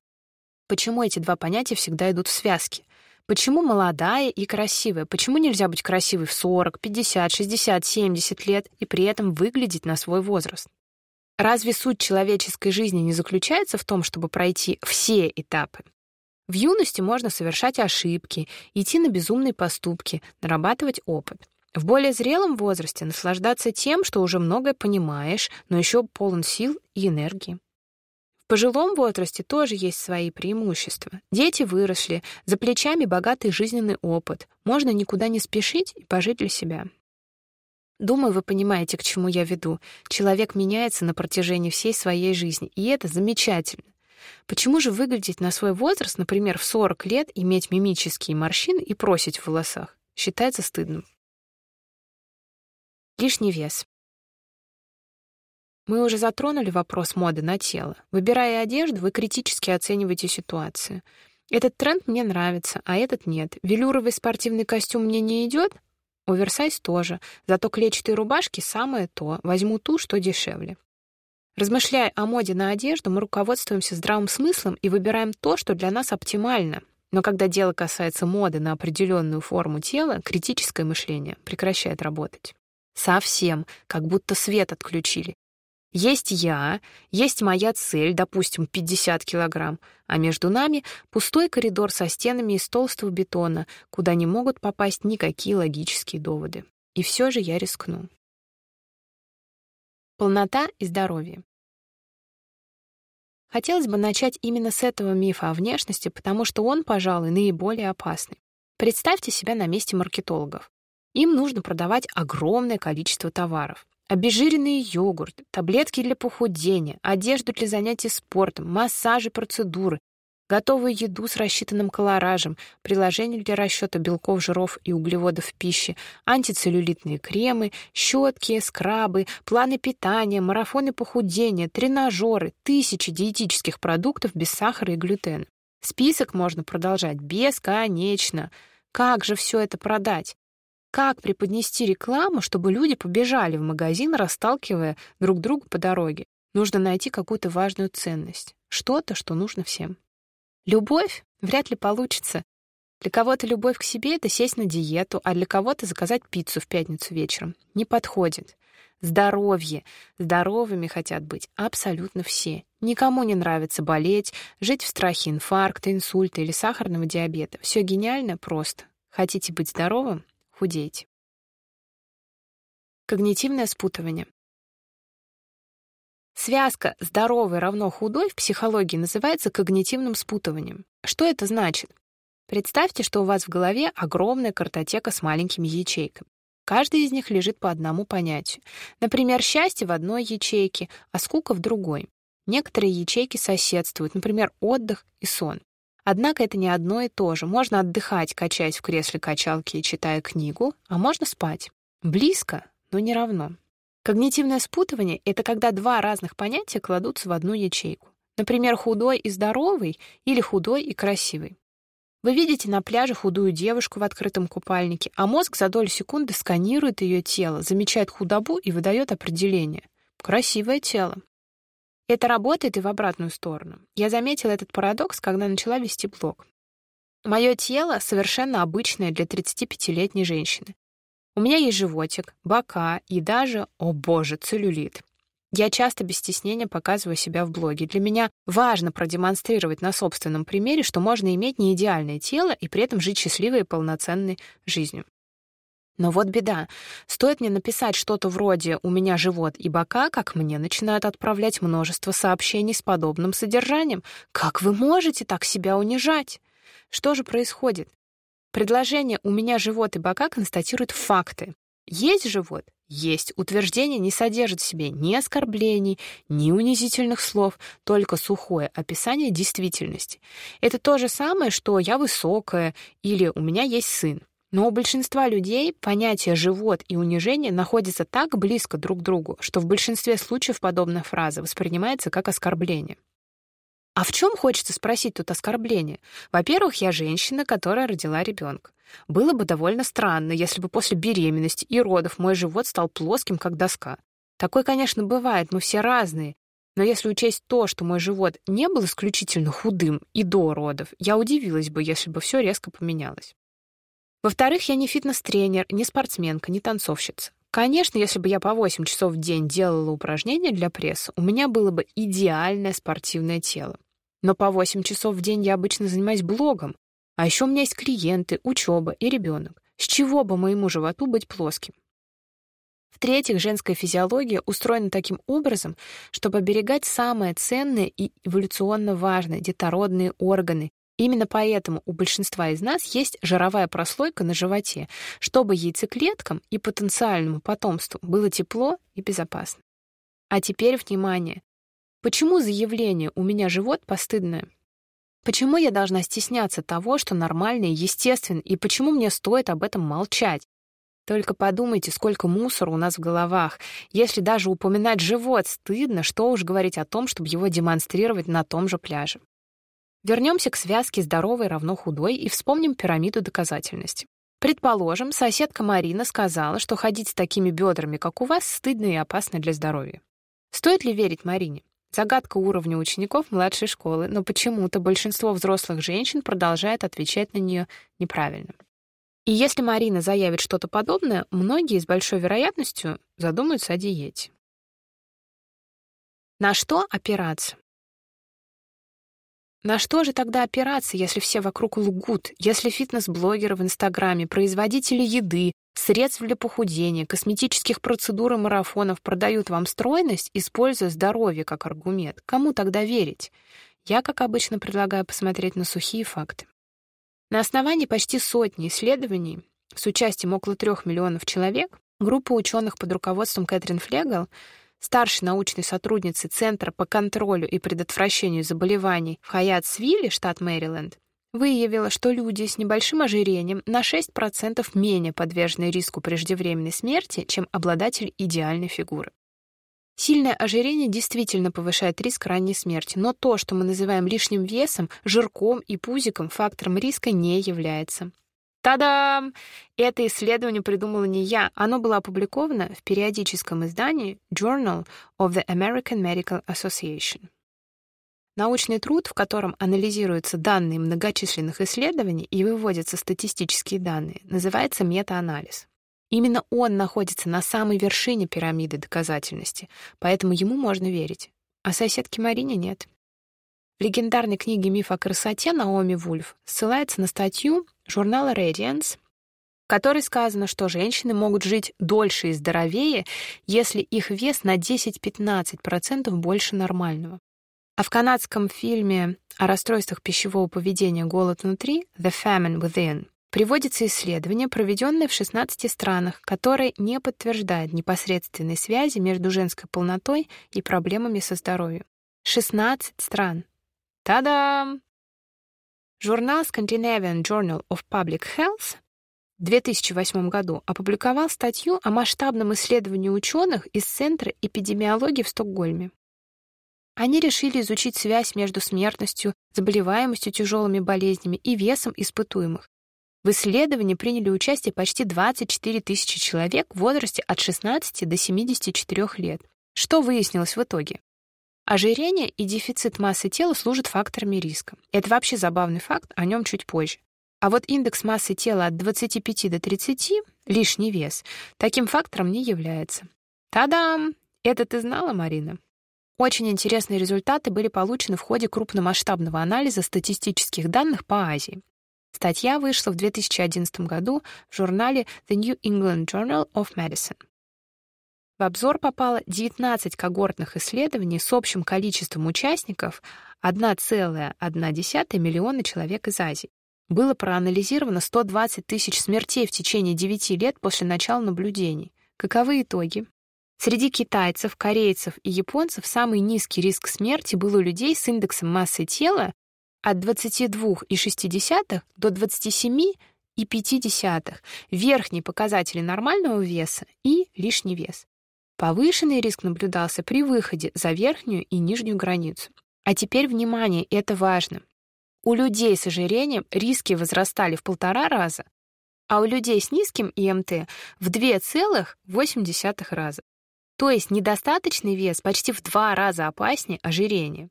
почему эти два понятия всегда идут в связке? Почему молодая и красивая? Почему нельзя быть красивой в 40, 50, 60, 70 лет и при этом выглядеть на свой возраст? Разве суть человеческой жизни не заключается в том, чтобы пройти все этапы? В юности можно совершать ошибки, идти на безумные поступки, нарабатывать опыт. В более зрелом возрасте наслаждаться тем, что уже многое понимаешь, но еще полон сил и энергии. В пожилом возрасте тоже есть свои преимущества. Дети выросли, за плечами богатый жизненный опыт. Можно никуда не спешить и пожить для себя. Думаю, вы понимаете, к чему я веду. Человек меняется на протяжении всей своей жизни, и это замечательно. Почему же выглядеть на свой возраст, например, в 40 лет, иметь мимические морщины и просить в волосах, считается стыдным? Лишний вес. Мы уже затронули вопрос моды на тело. Выбирая одежду, вы критически оцениваете ситуацию. Этот тренд мне нравится, а этот нет. Велюровый спортивный костюм мне не идет, оверсайз тоже. Зато клетчатые рубашки самое то. Возьму ту, что дешевле. Размышляя о моде на одежду, мы руководствуемся здравым смыслом и выбираем то, что для нас оптимально. Но когда дело касается моды на определенную форму тела, критическое мышление прекращает работать. Совсем, как будто свет отключили. Есть я, есть моя цель, допустим, 50 килограмм, а между нами пустой коридор со стенами из толстого бетона, куда не могут попасть никакие логические доводы. И все же я рискну. Полнота и здоровье. Хотелось бы начать именно с этого мифа о внешности, потому что он, пожалуй, наиболее опасный. Представьте себя на месте маркетологов. Им нужно продавать огромное количество товаров. Обезжиренный йогурт, таблетки для похудения, одежду для занятий спортом, массажи, процедуры, готовую еду с рассчитанным колоражем, приложение для расчета белков, жиров и углеводов в пище, антицеллюлитные кремы, щетки, скрабы, планы питания, марафоны похудения, тренажеры, тысячи диетических продуктов без сахара и глютена. Список можно продолжать бесконечно. Как же все это продать? Как преподнести рекламу, чтобы люди побежали в магазин, расталкивая друг друга по дороге? Нужно найти какую-то важную ценность, что-то, что нужно всем. Любовь вряд ли получится. Для кого-то любовь к себе — это сесть на диету, а для кого-то заказать пиццу в пятницу вечером. Не подходит. Здоровье. Здоровыми хотят быть абсолютно все. Никому не нравится болеть, жить в страхе инфаркта, инсульта или сахарного диабета. Все гениально просто. Хотите быть здоровым? Худеть. Когнитивное спутывание. Связка «здоровый равно худой» в психологии называется когнитивным спутыванием. Что это значит? Представьте, что у вас в голове огромная картотека с маленькими ячейками. Каждая из них лежит по одному понятию. Например, счастье в одной ячейке, а скука в другой. Некоторые ячейки соседствуют, например, отдых и сон. Однако это не одно и то же. Можно отдыхать, качаясь в кресле качалки и читая книгу, а можно спать. Близко, но не равно. Когнитивное спутывание — это когда два разных понятия кладутся в одну ячейку. Например, худой и здоровый или худой и красивый. Вы видите на пляже худую девушку в открытом купальнике, а мозг за долю секунды сканирует ее тело, замечает худобу и выдает определение. Красивое тело. Это работает и в обратную сторону. Я заметила этот парадокс, когда начала вести блог. Мое тело совершенно обычное для 35-летней женщины. У меня есть животик, бока и даже, о боже, целлюлит. Я часто без стеснения показываю себя в блоге. Для меня важно продемонстрировать на собственном примере, что можно иметь не идеальное тело и при этом жить счастливой и полноценной жизнью. Но вот беда. Стоит мне написать что-то вроде «у меня живот и бока», как мне начинают отправлять множество сообщений с подобным содержанием. «Как вы можете так себя унижать?» Что же происходит? Предложение «у меня живот и бока» констатирует факты. Есть живот? Есть. Утверждение не содержит в себе ни оскорблений, ни унизительных слов, только сухое описание действительности. Это то же самое, что «я высокая» или «у меня есть сын». Но у большинства людей понятие «живот» и «унижение» находятся так близко друг к другу, что в большинстве случаев подобная фраза воспринимается как оскорбление. А в чем хочется спросить тут оскорбление? Во-первых, я женщина, которая родила ребенка. Было бы довольно странно, если бы после беременности и родов мой живот стал плоским, как доска. Такое, конечно, бывает, мы все разные. Но если учесть то, что мой живот не был исключительно худым и до родов, я удивилась бы, если бы все резко поменялось. Во-вторых, я не фитнес-тренер, не спортсменка, не танцовщица. Конечно, если бы я по 8 часов в день делала упражнения для пресса, у меня было бы идеальное спортивное тело. Но по 8 часов в день я обычно занимаюсь блогом, а еще у меня есть клиенты, учеба и ребенок. С чего бы моему животу быть плоским? В-третьих, женская физиология устроена таким образом, чтобы оберегать самое ценное и эволюционно важное — детородные органы, Именно поэтому у большинства из нас есть жировая прослойка на животе, чтобы яйцеклеткам и потенциальному потомству было тепло и безопасно. А теперь внимание. Почему заявление «у меня живот» постыдное? Почему я должна стесняться того, что нормально и естественно, и почему мне стоит об этом молчать? Только подумайте, сколько мусора у нас в головах. Если даже упоминать живот стыдно, что уж говорить о том, чтобы его демонстрировать на том же пляже. Вернемся к связке «здоровый равно худой» и вспомним пирамиду доказательности. Предположим, соседка Марина сказала, что ходить с такими бедрами, как у вас, стыдно и опасно для здоровья. Стоит ли верить Марине? Загадка уровня учеников младшей школы, но почему-то большинство взрослых женщин продолжает отвечать на нее неправильно. И если Марина заявит что-то подобное, многие с большой вероятностью задумаются о диете. На что опираться? На что же тогда опираться, если все вокруг лгут, если фитнес-блогеры в Инстаграме, производители еды, средств для похудения, косметических процедур и марафонов продают вам стройность, используя здоровье как аргумент? Кому тогда верить? Я, как обычно, предлагаю посмотреть на сухие факты. На основании почти сотни исследований с участием около трех миллионов человек группа ученых под руководством Кэтрин Флегел старшей научной сотрудницы Центра по контролю и предотвращению заболеваний в Хайатсвилле, штат Мэриленд, выявила, что люди с небольшим ожирением на 6% менее подвержены риску преждевременной смерти, чем обладатель идеальной фигуры. Сильное ожирение действительно повышает риск ранней смерти, но то, что мы называем лишним весом, жирком и пузиком, фактором риска не является. Та-дам! Это исследование придумала не я. Оно было опубликовано в периодическом издании Journal of the American Medical Association. Научный труд, в котором анализируются данные многочисленных исследований и выводятся статистические данные, называется метаанализ. Именно он находится на самой вершине пирамиды доказательности, поэтому ему можно верить. А соседке Марине нет. В легендарной книге «Миф о красоте» Наоми Вульф ссылается на статью журнала Radiance, в которой сказано, что женщины могут жить дольше и здоровее, если их вес на 10-15% больше нормального. А в канадском фильме о расстройствах пищевого поведения «Голод внутри» «The Famine Within» приводится исследование, проведенное в 16 странах, которое не подтверждает непосредственной связи между женской полнотой и проблемами со здоровьем. 16 стран. Та-дам! Журнал Scandinavian Journal of Public Health в 2008 году опубликовал статью о масштабном исследовании ученых из Центра эпидемиологии в Стокгольме. Они решили изучить связь между смертностью, заболеваемостью тяжелыми болезнями и весом испытуемых. В исследовании приняли участие почти 24 тысячи человек в возрасте от 16 до 74 лет. Что выяснилось в итоге? Ожирение и дефицит массы тела служат факторами риска. Это вообще забавный факт, о нем чуть позже. А вот индекс массы тела от 25 до 30, лишний вес, таким фактором не является. Та-дам! Это ты знала, Марина? Очень интересные результаты были получены в ходе крупномасштабного анализа статистических данных по Азии. Статья вышла в 2011 году в журнале The New England Journal of Medicine. В обзор попало 19 когортных исследований с общим количеством участников 1,1 миллиона человек из Азии. Было проанализировано 120 тысяч смертей в течение 9 лет после начала наблюдений. Каковы итоги? Среди китайцев, корейцев и японцев самый низкий риск смерти был у людей с индексом массы тела от 22,6 до 27,5, верхние показатели нормального веса и лишний вес. Повышенный риск наблюдался при выходе за верхнюю и нижнюю границу. А теперь внимание, это важно. У людей с ожирением риски возрастали в полтора раза, а у людей с низким ИМТ в 2,8 раза. То есть недостаточный вес почти в два раза опаснее ожирения.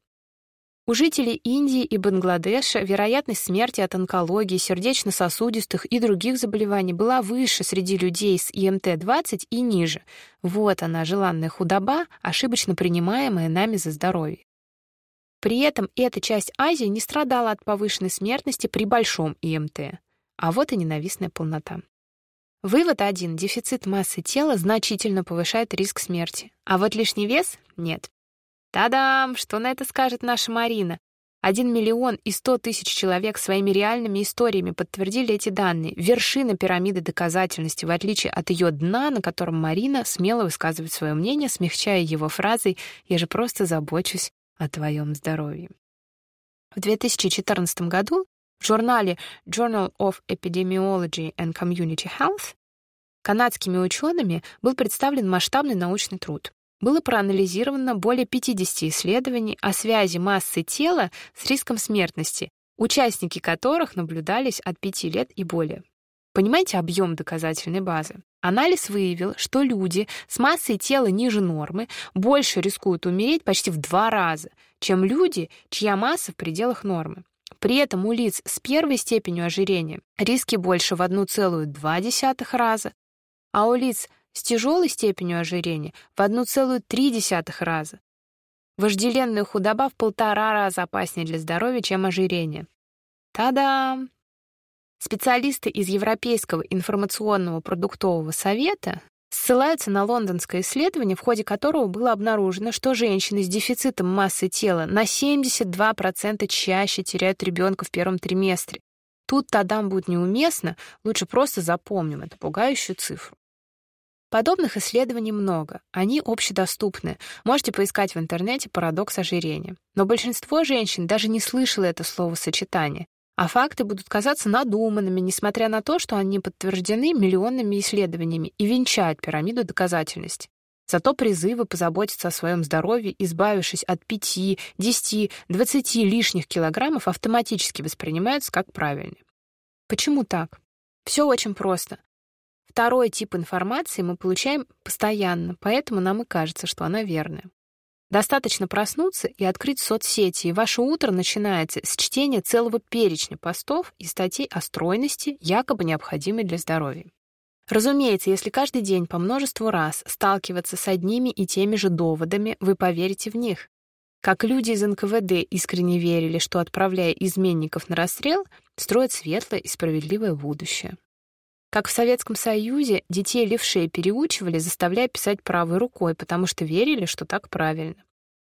У жителей Индии и Бангладеша вероятность смерти от онкологии, сердечно-сосудистых и других заболеваний была выше среди людей с ИМТ-20 и ниже. Вот она, желанная худоба, ошибочно принимаемая нами за здоровье. При этом эта часть Азии не страдала от повышенной смертности при большом ИМТ. А вот и ненавистная полнота. Вывод один. Дефицит массы тела значительно повышает риск смерти. А вот лишний вес — нет. Та-дам! Что на это скажет наша Марина? Один миллион и сто тысяч человек своими реальными историями подтвердили эти данные. Вершина пирамиды доказательности, в отличие от ее дна, на котором Марина смело высказывает свое мнение, смягчая его фразой «Я же просто забочусь о твоем здоровье». В 2014 году в журнале Journal of Epidemiology and Community Health канадскими учеными был представлен масштабный научный труд. Было проанализировано более 50 исследований о связи массы тела с риском смертности, участники которых наблюдались от 5 лет и более. Понимаете объем доказательной базы? Анализ выявил, что люди с массой тела ниже нормы больше рискуют умереть почти в два раза, чем люди, чья масса в пределах нормы. При этом у лиц с первой степенью ожирения риски больше в 1,2 раза, а у лиц с тяжелой степенью ожирения в 1,3 раза. Вожделенная худоба в полтора раза опаснее для здоровья, чем ожирение. Та-дам! Специалисты из Европейского информационного продуктового совета ссылаются на лондонское исследование, в ходе которого было обнаружено, что женщины с дефицитом массы тела на 72% чаще теряют ребенка в первом триместре. Тут Тадам будет неуместно, лучше просто запомним эту пугающую цифру. Подобных исследований много, они общедоступны. Можете поискать в интернете парадокс ожирения. Но большинство женщин даже не слышало это словосочетание, а факты будут казаться надуманными, несмотря на то, что они подтверждены миллионными исследованиями и венчают пирамиду доказательности. Зато призывы позаботиться о своем здоровье, избавившись от 5, 10, 20 лишних килограммов, автоматически воспринимаются как правильные. Почему так? Все очень просто. Второй тип информации мы получаем постоянно, поэтому нам и кажется, что она верная. Достаточно проснуться и открыть соцсети, и ваше утро начинается с чтения целого перечня постов и статей о стройности, якобы необходимой для здоровья. Разумеется, если каждый день по множеству раз сталкиваться с одними и теми же доводами, вы поверите в них. Как люди из НКВД искренне верили, что, отправляя изменников на расстрел, строят светлое и справедливое будущее. Как в Советском Союзе детей левшей переучивали, заставляя писать правой рукой, потому что верили, что так правильно.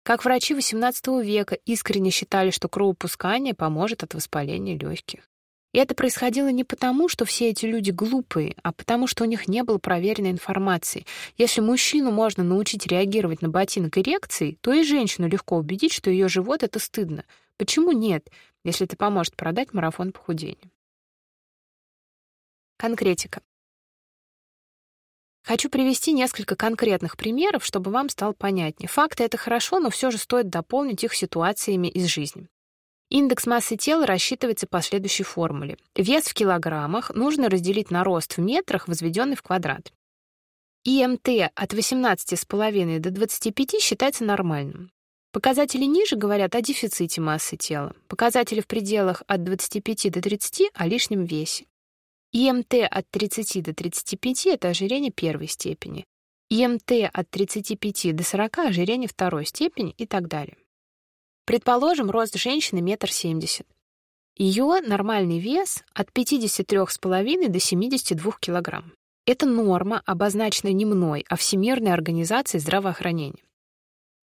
Как врачи XVIII века искренне считали, что кровопускание поможет от воспаления легких. И это происходило не потому, что все эти люди глупые, а потому, что у них не было проверенной информации. Если мужчину можно научить реагировать на ботинок эрекции, то и женщину легко убедить, что ее живот — это стыдно. Почему нет, если это поможет продать марафон похудения? Конкретика. Хочу привести несколько конкретных примеров, чтобы вам стало понятнее. Факты — это хорошо, но все же стоит дополнить их ситуациями из жизни. Индекс массы тела рассчитывается по следующей формуле. Вес в килограммах нужно разделить на рост в метрах, возведенный в квадрат. ИМТ от 18,5 до 25 считается нормальным. Показатели ниже говорят о дефиците массы тела. Показатели в пределах от 25 до 30 — о лишнем весе. ИМТ от 30 до 35 — это ожирение первой степени. ИМТ от 35 до 40 — ожирение второй степени и так далее. Предположим, рост женщины метр семьдесят. Ее нормальный вес от 53,5 до 72 кг. Это норма, обозначенная не мной, а Всемирной организацией здравоохранения.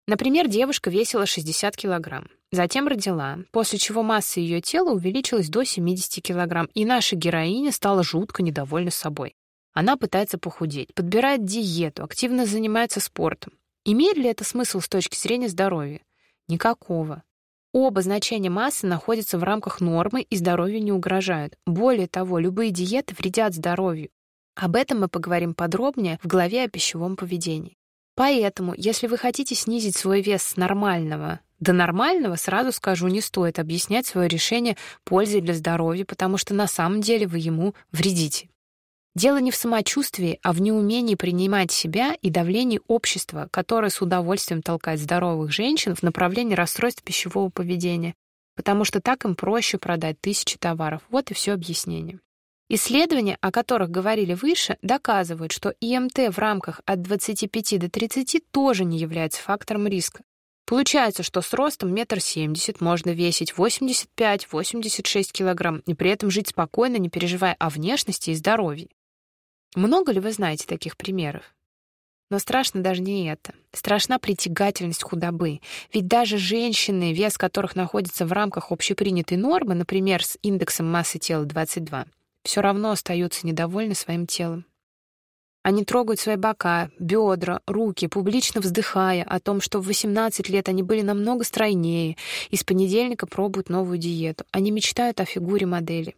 Например, девушка весила 60 кг, затем родила, после чего масса ее тела увеличилась до 70 кг, и наша героиня стала жутко недовольна собой. Она пытается похудеть, подбирает диету, активно занимается спортом. Имеет ли это смысл с точки зрения здоровья? Никакого. Оба значения массы находятся в рамках нормы и здоровью не угрожают. Более того, любые диеты вредят здоровью. Об этом мы поговорим подробнее в главе о пищевом поведении. Поэтому, если вы хотите снизить свой вес с нормального до нормального, сразу скажу, не стоит объяснять свое решение пользой для здоровья, потому что на самом деле вы ему вредите. Дело не в самочувствии, а в неумении принимать себя и давлении общества, которое с удовольствием толкает здоровых женщин в направлении расстройств пищевого поведения, потому что так им проще продать тысячи товаров. Вот и все объяснение. Исследования, о которых говорили выше, доказывают, что ИМТ в рамках от 25 до 30 тоже не является фактором риска. Получается, что с ростом метр семьдесят можно весить 85-86 килограмм и при этом жить спокойно, не переживая о внешности и здоровье. Много ли вы знаете таких примеров? Но страшно даже не это. Страшна притягательность худобы. Ведь даже женщины, вес которых находится в рамках общепринятой нормы, например, с индексом массы тела 22, все равно остаются недовольны своим телом. Они трогают свои бока, бедра, руки, публично вздыхая о том, что в 18 лет они были намного стройнее и с понедельника пробуют новую диету. Они мечтают о фигуре модели.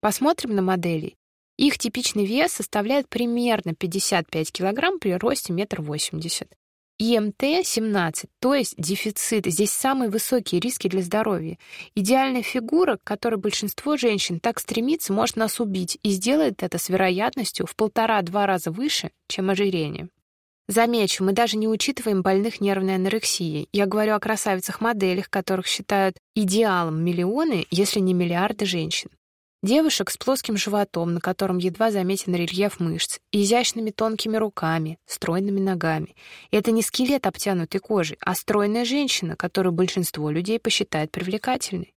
Посмотрим на моделей. Их типичный вес составляет примерно 55 кг при росте 1,80 м. ИМТ 17, то есть дефицит. Здесь самые высокие риски для здоровья. Идеальная фигура, к которой большинство женщин так стремится, может нас убить и сделает это с вероятностью в полтора-два раза выше, чем ожирение. Замечу, мы даже не учитываем больных нервной анорексией. Я говорю о красавицах-моделях, которых считают идеалом миллионы, если не миллиарды женщин. Девушек с плоским животом, на котором едва заметен рельеф мышц, изящными тонкими руками, стройными ногами. Это не скелет, обтянутый кожей, а стройная женщина, которую большинство людей посчитает привлекательной.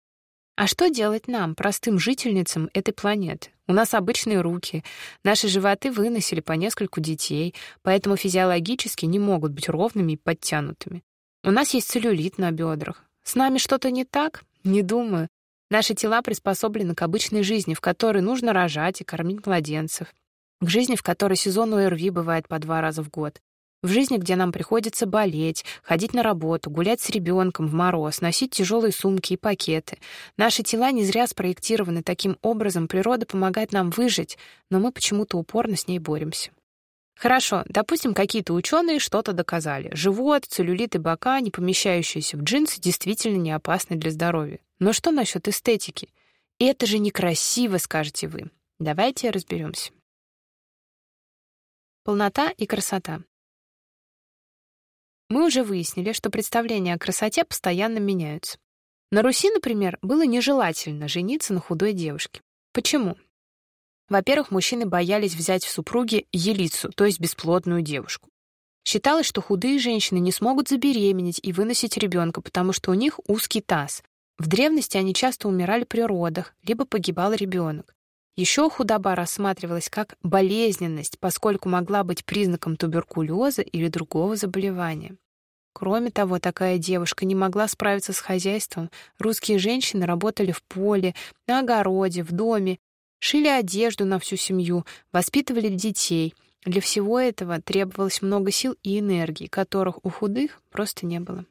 А что делать нам, простым жительницам этой планеты? У нас обычные руки, наши животы выносили по нескольку детей, поэтому физиологически не могут быть ровными и подтянутыми. У нас есть целлюлит на бедрах. С нами что-то не так? Не думаю. Наши тела приспособлены к обычной жизни, в которой нужно рожать и кормить младенцев. К жизни, в которой сезон ОРВИ бывает по два раза в год. В жизни, где нам приходится болеть, ходить на работу, гулять с ребенком в мороз, носить тяжелые сумки и пакеты. Наши тела не зря спроектированы таким образом, природа помогает нам выжить, но мы почему-то упорно с ней боремся. Хорошо, допустим, какие-то ученые что-то доказали. Живот, целлюлит и бока, не помещающиеся в джинсы, действительно не опасны для здоровья. Но что насчет эстетики? Это же некрасиво, скажете вы. Давайте разберемся. Полнота и красота. Мы уже выяснили, что представления о красоте постоянно меняются. На Руси, например, было нежелательно жениться на худой девушке. Почему? Во-первых, мужчины боялись взять в супруги елицу, то есть бесплодную девушку. Считалось, что худые женщины не смогут забеременеть и выносить ребенка, потому что у них узкий таз. В древности они часто умирали при родах, либо погибал ребенок. Еще худоба рассматривалась как болезненность, поскольку могла быть признаком туберкулеза или другого заболевания. Кроме того, такая девушка не могла справиться с хозяйством. Русские женщины работали в поле, на огороде, в доме, шили одежду на всю семью, воспитывали детей. Для всего этого требовалось много сил и энергии, которых у худых просто не было.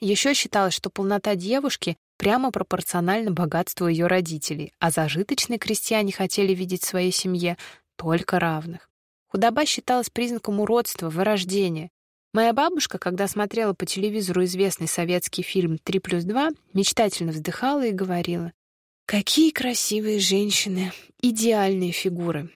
Еще считалось, что полнота девушки прямо пропорциональна богатству ее родителей, а зажиточные крестьяне хотели видеть в своей семье только равных. Худоба считалась признаком уродства, вырождения. Моя бабушка, когда смотрела по телевизору известный советский фильм «Три плюс два», мечтательно вздыхала и говорила, «Какие красивые женщины! Идеальные фигуры!»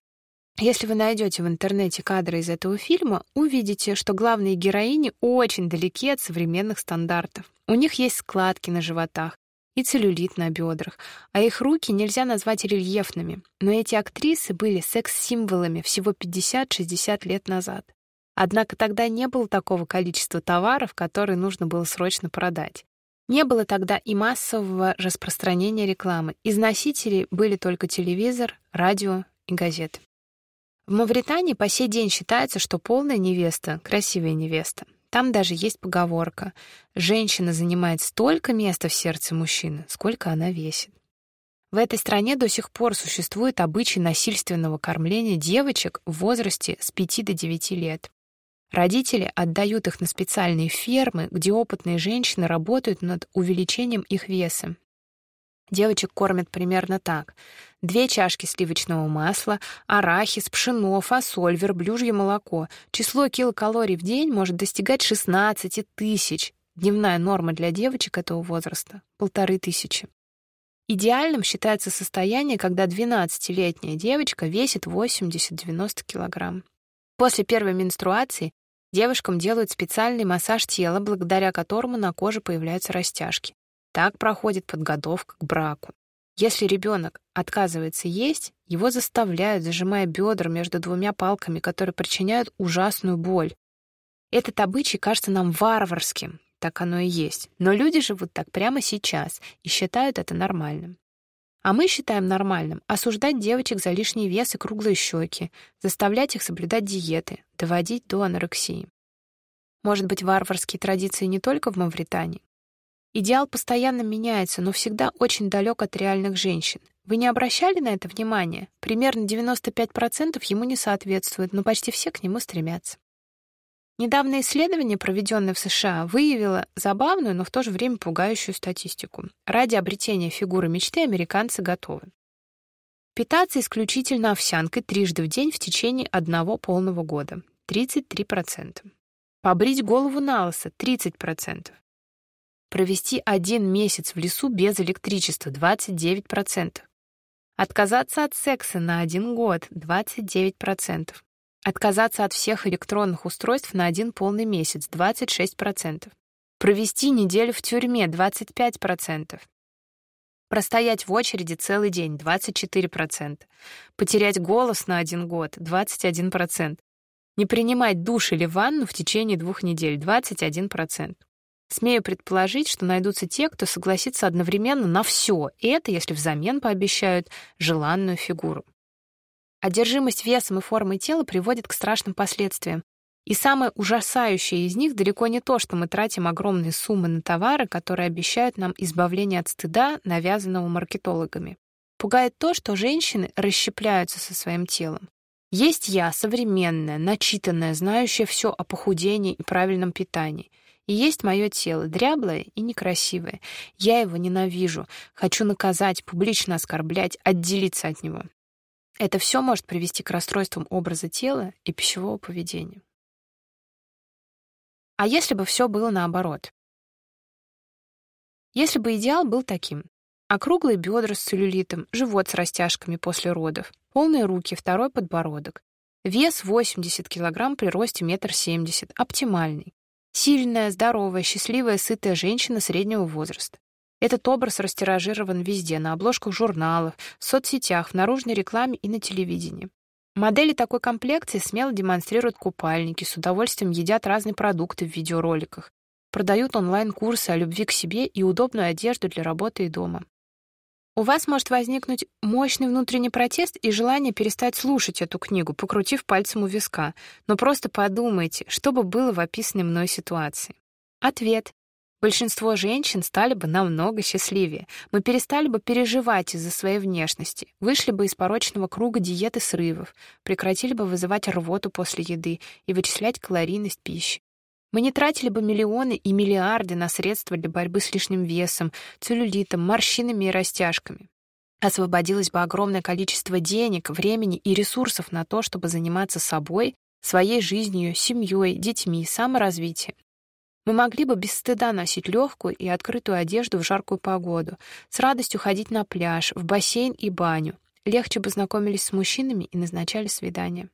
Если вы найдете в интернете кадры из этого фильма, увидите, что главные героини очень далеки от современных стандартов. У них есть складки на животах и целлюлит на бедрах, а их руки нельзя назвать рельефными. Но эти актрисы были секс-символами всего 50-60 лет назад. Однако тогда не было такого количества товаров, которые нужно было срочно продать. Не было тогда и массового распространения рекламы. Из носителей были только телевизор, радио и газеты. В Мавритании по сей день считается, что полная невеста — красивая невеста. Там даже есть поговорка «Женщина занимает столько места в сердце мужчины, сколько она весит». В этой стране до сих пор существует обычай насильственного кормления девочек в возрасте с 5 до 9 лет. Родители отдают их на специальные фермы, где опытные женщины работают над увеличением их веса. Девочек кормят примерно так. Две чашки сливочного масла, арахис, пшено, фасоль, верблюжье молоко. Число килокалорий в день может достигать 16 тысяч. Дневная норма для девочек этого возраста — полторы тысячи. Идеальным считается состояние, когда 12-летняя девочка весит 80-90 килограмм. После первой менструации Девушкам делают специальный массаж тела, благодаря которому на коже появляются растяжки. Так проходит подготовка к браку. Если ребенок отказывается есть, его заставляют, зажимая бедра между двумя палками, которые причиняют ужасную боль. Этот обычай кажется нам варварским, так оно и есть. Но люди живут так прямо сейчас и считают это нормальным. А мы считаем нормальным осуждать девочек за лишний вес и круглые щеки, заставлять их соблюдать диеты, доводить до анорексии. Может быть, варварские традиции не только в Мавритании? Идеал постоянно меняется, но всегда очень далек от реальных женщин. Вы не обращали на это внимания? Примерно 95% ему не соответствуют, но почти все к нему стремятся. Недавнее исследование, проведенное в США, выявило забавную, но в то же время пугающую статистику. Ради обретения фигуры мечты американцы готовы. Питаться исключительно овсянкой трижды в день в течение одного полного года — 33%. Побрить голову на лысо — 30%. Провести один месяц в лесу без электричества — 29%. Отказаться от секса на один год — 29%. Отказаться от всех электронных устройств на один полный месяц 26%. Провести неделю в тюрьме 25%. Простоять в очереди целый день 24%. Потерять голос на один год 21%. Не принимать душ или ванну в течение двух недель 21%. Смею предположить, что найдутся те, кто согласится одновременно на все, и это если взамен пообещают желанную фигуру. Одержимость весом и формой тела приводит к страшным последствиям. И самое ужасающее из них далеко не то, что мы тратим огромные суммы на товары, которые обещают нам избавление от стыда, навязанного маркетологами. Пугает то, что женщины расщепляются со своим телом. Есть я, современная, начитанная, знающая все о похудении и правильном питании. И есть мое тело, дряблое и некрасивое. Я его ненавижу, хочу наказать, публично оскорблять, отделиться от него. Это все может привести к расстройствам образа тела и пищевого поведения. А если бы все было наоборот? Если бы идеал был таким. Округлые бедра с целлюлитом, живот с растяжками после родов, полные руки, второй подбородок. Вес 80 кг при росте 1,70 м, оптимальный. Сильная, здоровая, счастливая, сытая женщина среднего возраста. Этот образ растиражирован везде, на обложках журналов, в соцсетях, в наружной рекламе и на телевидении. Модели такой комплекции смело демонстрируют купальники, с удовольствием едят разные продукты в видеороликах, продают онлайн-курсы о любви к себе и удобную одежду для работы и дома. У вас может возникнуть мощный внутренний протест и желание перестать слушать эту книгу, покрутив пальцем у виска. Но просто подумайте, что бы было в описанной мной ситуации. Ответ. Большинство женщин стали бы намного счастливее. Мы перестали бы переживать из-за своей внешности, вышли бы из порочного круга диеты срывов, прекратили бы вызывать рвоту после еды и вычислять калорийность пищи. Мы не тратили бы миллионы и миллиарды на средства для борьбы с лишним весом, целлюлитом, морщинами и растяжками. Освободилось бы огромное количество денег, времени и ресурсов на то, чтобы заниматься собой, своей жизнью, семьей, детьми, саморазвитием. Мы могли бы без стыда носить легкую и открытую одежду в жаркую погоду, с радостью ходить на пляж, в бассейн и баню, легче бы знакомились с мужчинами и назначали свидания.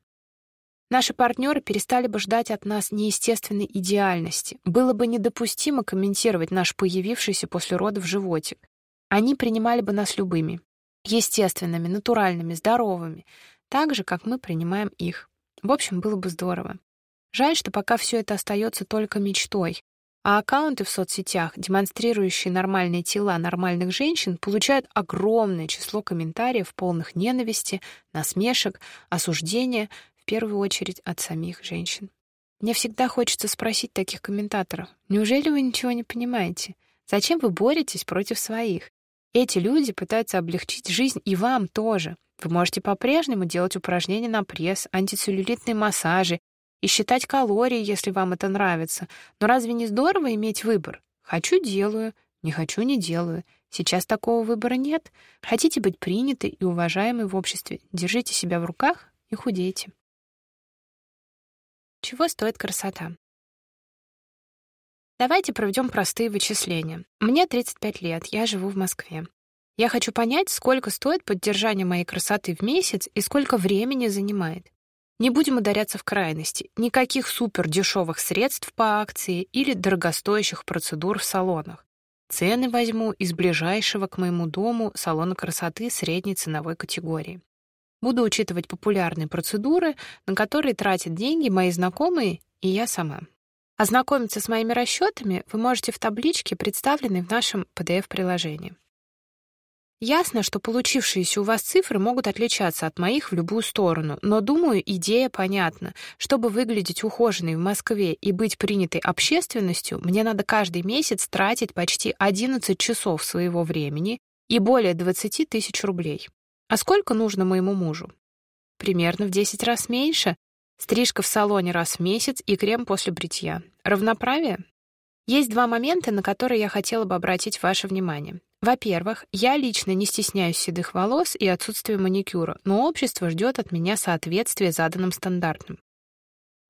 Наши партнеры перестали бы ждать от нас неестественной идеальности. Было бы недопустимо комментировать наш появившийся после родов животик. Они принимали бы нас любыми, естественными, натуральными, здоровыми, так же, как мы принимаем их. В общем, было бы здорово. Жаль, что пока все это остается только мечтой, а аккаунты в соцсетях, демонстрирующие нормальные тела нормальных женщин, получают огромное число комментариев, полных ненависти, насмешек, осуждения, первую очередь от самих женщин. Мне всегда хочется спросить таких комментаторов, неужели вы ничего не понимаете? Зачем вы боретесь против своих? Эти люди пытаются облегчить жизнь и вам тоже. Вы можете по-прежнему делать упражнения на пресс, антицеллюлитные массажи и считать калории, если вам это нравится. Но разве не здорово иметь выбор? Хочу — делаю, не хочу — не делаю. Сейчас такого выбора нет. Хотите быть приняты и уважаемы в обществе, держите себя в руках и худейте. Чего стоит красота? Давайте проведем простые вычисления. Мне 35 лет, я живу в Москве. Я хочу понять, сколько стоит поддержание моей красоты в месяц и сколько времени занимает. Не будем ударяться в крайности. Никаких супер дешевых средств по акции или дорогостоящих процедур в салонах. Цены возьму из ближайшего к моему дому салона красоты средней ценовой категории. Буду учитывать популярные процедуры, на которые тратят деньги мои знакомые и я сама. Ознакомиться с моими расчетами вы можете в табличке, представленной в нашем PDF-приложении. Ясно, что получившиеся у вас цифры могут отличаться от моих в любую сторону, но, думаю, идея понятна. Чтобы выглядеть ухоженной в Москве и быть принятой общественностью, мне надо каждый месяц тратить почти 11 часов своего времени и более 20 тысяч рублей. А сколько нужно моему мужу? Примерно в 10 раз меньше. Стрижка в салоне раз в месяц и крем после бритья. Равноправие? Есть два момента, на которые я хотела бы обратить ваше внимание. Во-первых, я лично не стесняюсь седых волос и отсутствия маникюра, но общество ждет от меня соответствия заданным стандартам.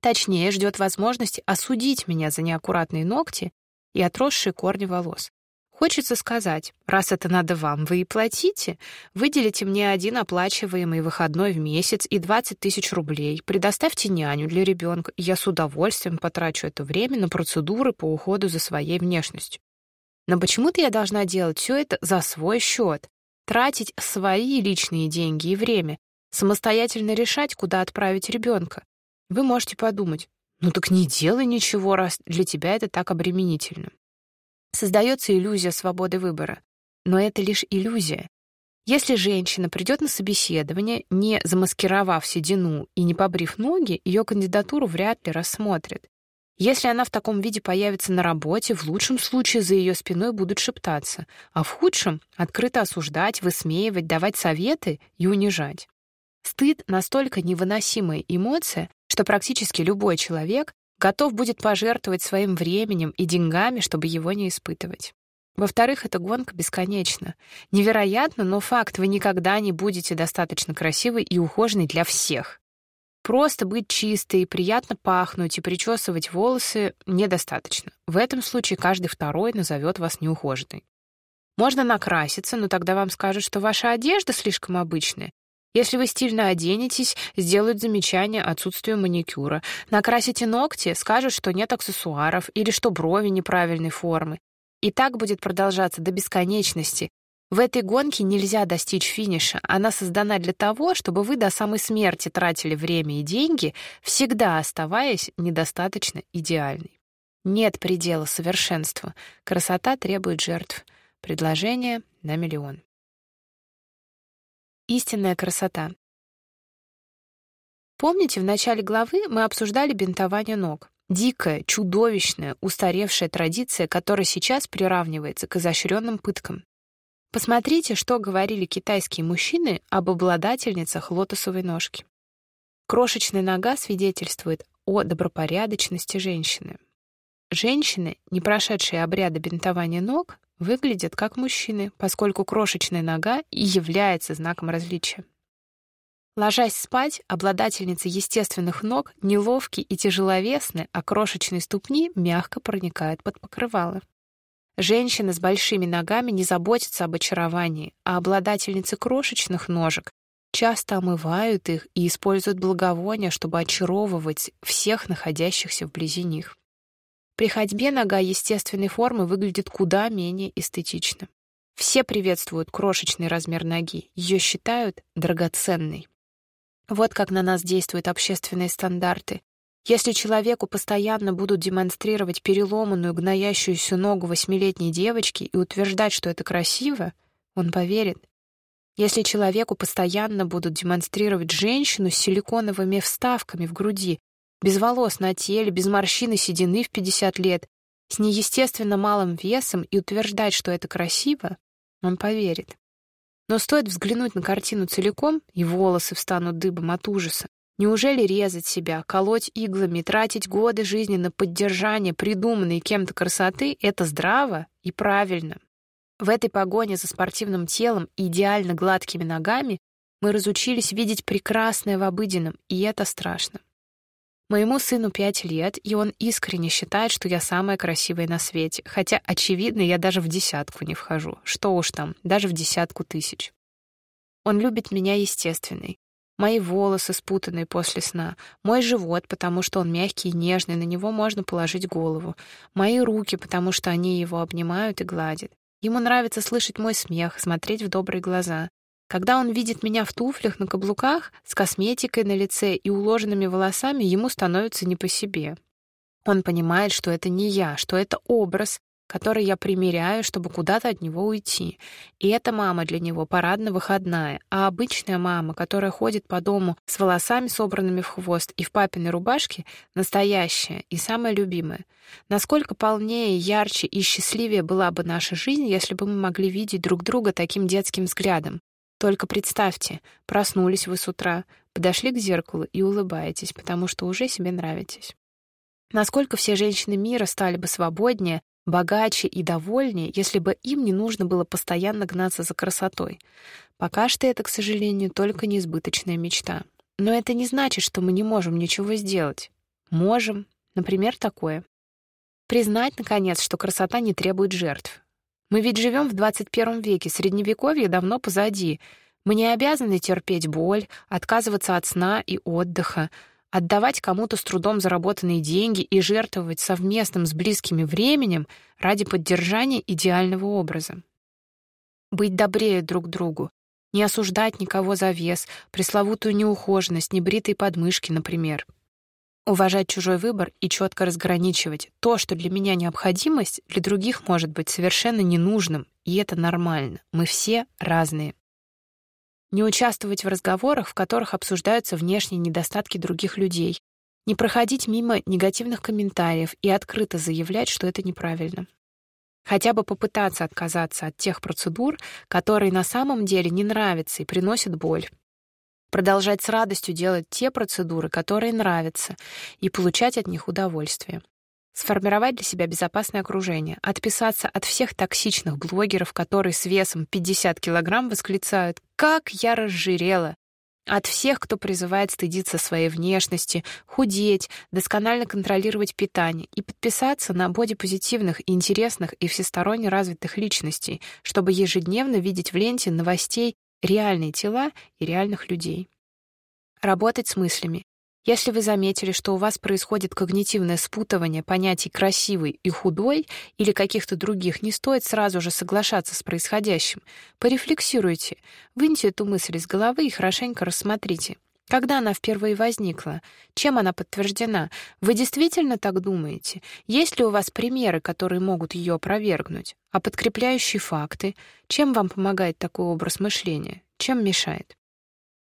Точнее, ждет возможности осудить меня за неаккуратные ногти и отросшие корни волос. Хочется сказать, раз это надо вам, вы и платите. Выделите мне один оплачиваемый выходной в месяц и 20 тысяч рублей. Предоставьте няню для ребенка, я с удовольствием потрачу это время на процедуры по уходу за своей внешностью. Но почему-то я должна делать все это за свой счет, тратить свои личные деньги и время, самостоятельно решать, куда отправить ребенка. Вы можете подумать, ну так не делай ничего, раз для тебя это так обременительно. Создается иллюзия свободы выбора. Но это лишь иллюзия. Если женщина придет на собеседование, не замаскировав седину и не побрив ноги, ее кандидатуру вряд ли рассмотрят. Если она в таком виде появится на работе, в лучшем случае за ее спиной будут шептаться, а в худшем — открыто осуждать, высмеивать, давать советы и унижать. Стыд — настолько невыносимая эмоция, что практически любой человек готов будет пожертвовать своим временем и деньгами, чтобы его не испытывать. Во-вторых, эта гонка бесконечна. Невероятно, но факт, вы никогда не будете достаточно красивой и ухоженной для всех. Просто быть чистой, приятно пахнуть и причесывать волосы недостаточно. В этом случае каждый второй назовет вас неухоженной. Можно накраситься, но тогда вам скажут, что ваша одежда слишком обычная. Если вы стильно оденетесь, сделают замечание отсутствию маникюра. Накрасите ногти, скажут, что нет аксессуаров или что брови неправильной формы. И так будет продолжаться до бесконечности, в этой гонке нельзя достичь финиша. Она создана для того, чтобы вы до самой смерти тратили время и деньги, всегда оставаясь недостаточно идеальной. Нет предела совершенства. Красота требует жертв. Предложение на миллион. Истинная красота. Помните, в начале главы мы обсуждали бинтование ног. Дикая, чудовищная, устаревшая традиция, которая сейчас приравнивается к изощренным пыткам. Посмотрите, что говорили китайские мужчины об обладательницах лотосовой ножки. Крошечная нога свидетельствует о добропорядочности женщины. Женщины, не прошедшие обряда бинтования ног, выглядят как мужчины, поскольку крошечная нога и является знаком различия. Ложась спать, обладательницы естественных ног неловки и тяжеловесны, а крошечные ступни мягко проникают под покрывало. Женщины с большими ногами не заботятся об очаровании, а обладательницы крошечных ножек часто омывают их и используют благовония, чтобы очаровывать всех находящихся вблизи них. При ходьбе нога естественной формы выглядит куда менее эстетично. Все приветствуют крошечный размер ноги, ее считают драгоценной. Вот как на нас действуют общественные стандарты. Если человеку постоянно будут демонстрировать переломанную, гноящуюся ногу восьмилетней девочки и утверждать, что это красиво, он поверит. Если человеку постоянно будут демонстрировать женщину с силиконовыми вставками в груди, без волос на теле, без морщин и седины в 50 лет, с неестественно малым весом и утверждать, что это красиво, он поверит. Но стоит взглянуть на картину целиком, и волосы встанут дыбом от ужаса. Неужели резать себя, колоть иглами, тратить годы жизни на поддержание придуманной кем-то красоты — это здраво и правильно? В этой погоне за спортивным телом и идеально гладкими ногами мы разучились видеть прекрасное в обыденном, и это страшно. Моему сыну пять лет, и он искренне считает, что я самая красивая на свете, хотя, очевидно, я даже в десятку не вхожу. Что уж там, даже в десятку тысяч. Он любит меня естественной, Мои волосы, спутанные после сна. Мой живот, потому что он мягкий и нежный, на него можно положить голову. Мои руки, потому что они его обнимают и гладят. Ему нравится слышать мой смех, смотреть в добрые глаза. Когда он видит меня в туфлях на каблуках, с косметикой на лице и уложенными волосами, ему становится не по себе. Он понимает, что это не я, что это образ, который я примеряю, чтобы куда-то от него уйти. И эта мама для него парадно-выходная, а обычная мама, которая ходит по дому с волосами, собранными в хвост, и в папиной рубашке, настоящая и самая любимая. Насколько полнее, ярче и счастливее была бы наша жизнь, если бы мы могли видеть друг друга таким детским взглядом. Только представьте, проснулись вы с утра, подошли к зеркалу и улыбаетесь, потому что уже себе нравитесь. Насколько все женщины мира стали бы свободнее, богаче и довольнее, если бы им не нужно было постоянно гнаться за красотой. Пока что это, к сожалению, только неизбыточная мечта. Но это не значит, что мы не можем ничего сделать. Можем. Например, такое. Признать, наконец, что красота не требует жертв. Мы ведь живем в 21 веке, средневековье давно позади. Мы не обязаны терпеть боль, отказываться от сна и отдыха, Отдавать кому-то с трудом заработанные деньги и жертвовать совместным с близкими временем ради поддержания идеального образа. Быть добрее друг другу, не осуждать никого за вес, пресловутую неухоженность, небритые подмышки, например. Уважать чужой выбор и четко разграничивать. То, что для меня необходимость, для других может быть совершенно ненужным, и это нормально. Мы все разные не участвовать в разговорах, в которых обсуждаются внешние недостатки других людей, не проходить мимо негативных комментариев и открыто заявлять, что это неправильно. Хотя бы попытаться отказаться от тех процедур, которые на самом деле не нравятся и приносят боль. Продолжать с радостью делать те процедуры, которые нравятся, и получать от них удовольствие сформировать для себя безопасное окружение, отписаться от всех токсичных блогеров, которые с весом 50 килограмм восклицают «Как я разжирела!» От всех, кто призывает стыдиться своей внешности, худеть, досконально контролировать питание и подписаться на бодипозитивных, интересных и всесторонне развитых личностей, чтобы ежедневно видеть в ленте новостей реальные тела и реальных людей. Работать с мыслями, если вы заметили, что у вас происходит когнитивное спутывание понятий «красивый» и «худой» или каких-то других, не стоит сразу же соглашаться с происходящим. Порефлексируйте, выньте эту мысль из головы и хорошенько рассмотрите. Когда она впервые возникла? Чем она подтверждена? Вы действительно так думаете? Есть ли у вас примеры, которые могут ее опровергнуть? А подкрепляющие факты? Чем вам помогает такой образ мышления? Чем мешает?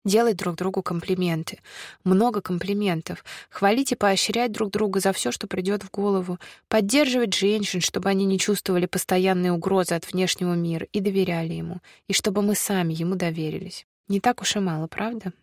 Делать друг другу комплименты. Много комплиментов. Хвалить и поощрять друг друга за все, что придет в голову. Поддерживать женщин, чтобы они не чувствовали постоянные угрозы от внешнего мира и доверяли ему. И чтобы мы сами ему доверились. Не так уж и мало, правда?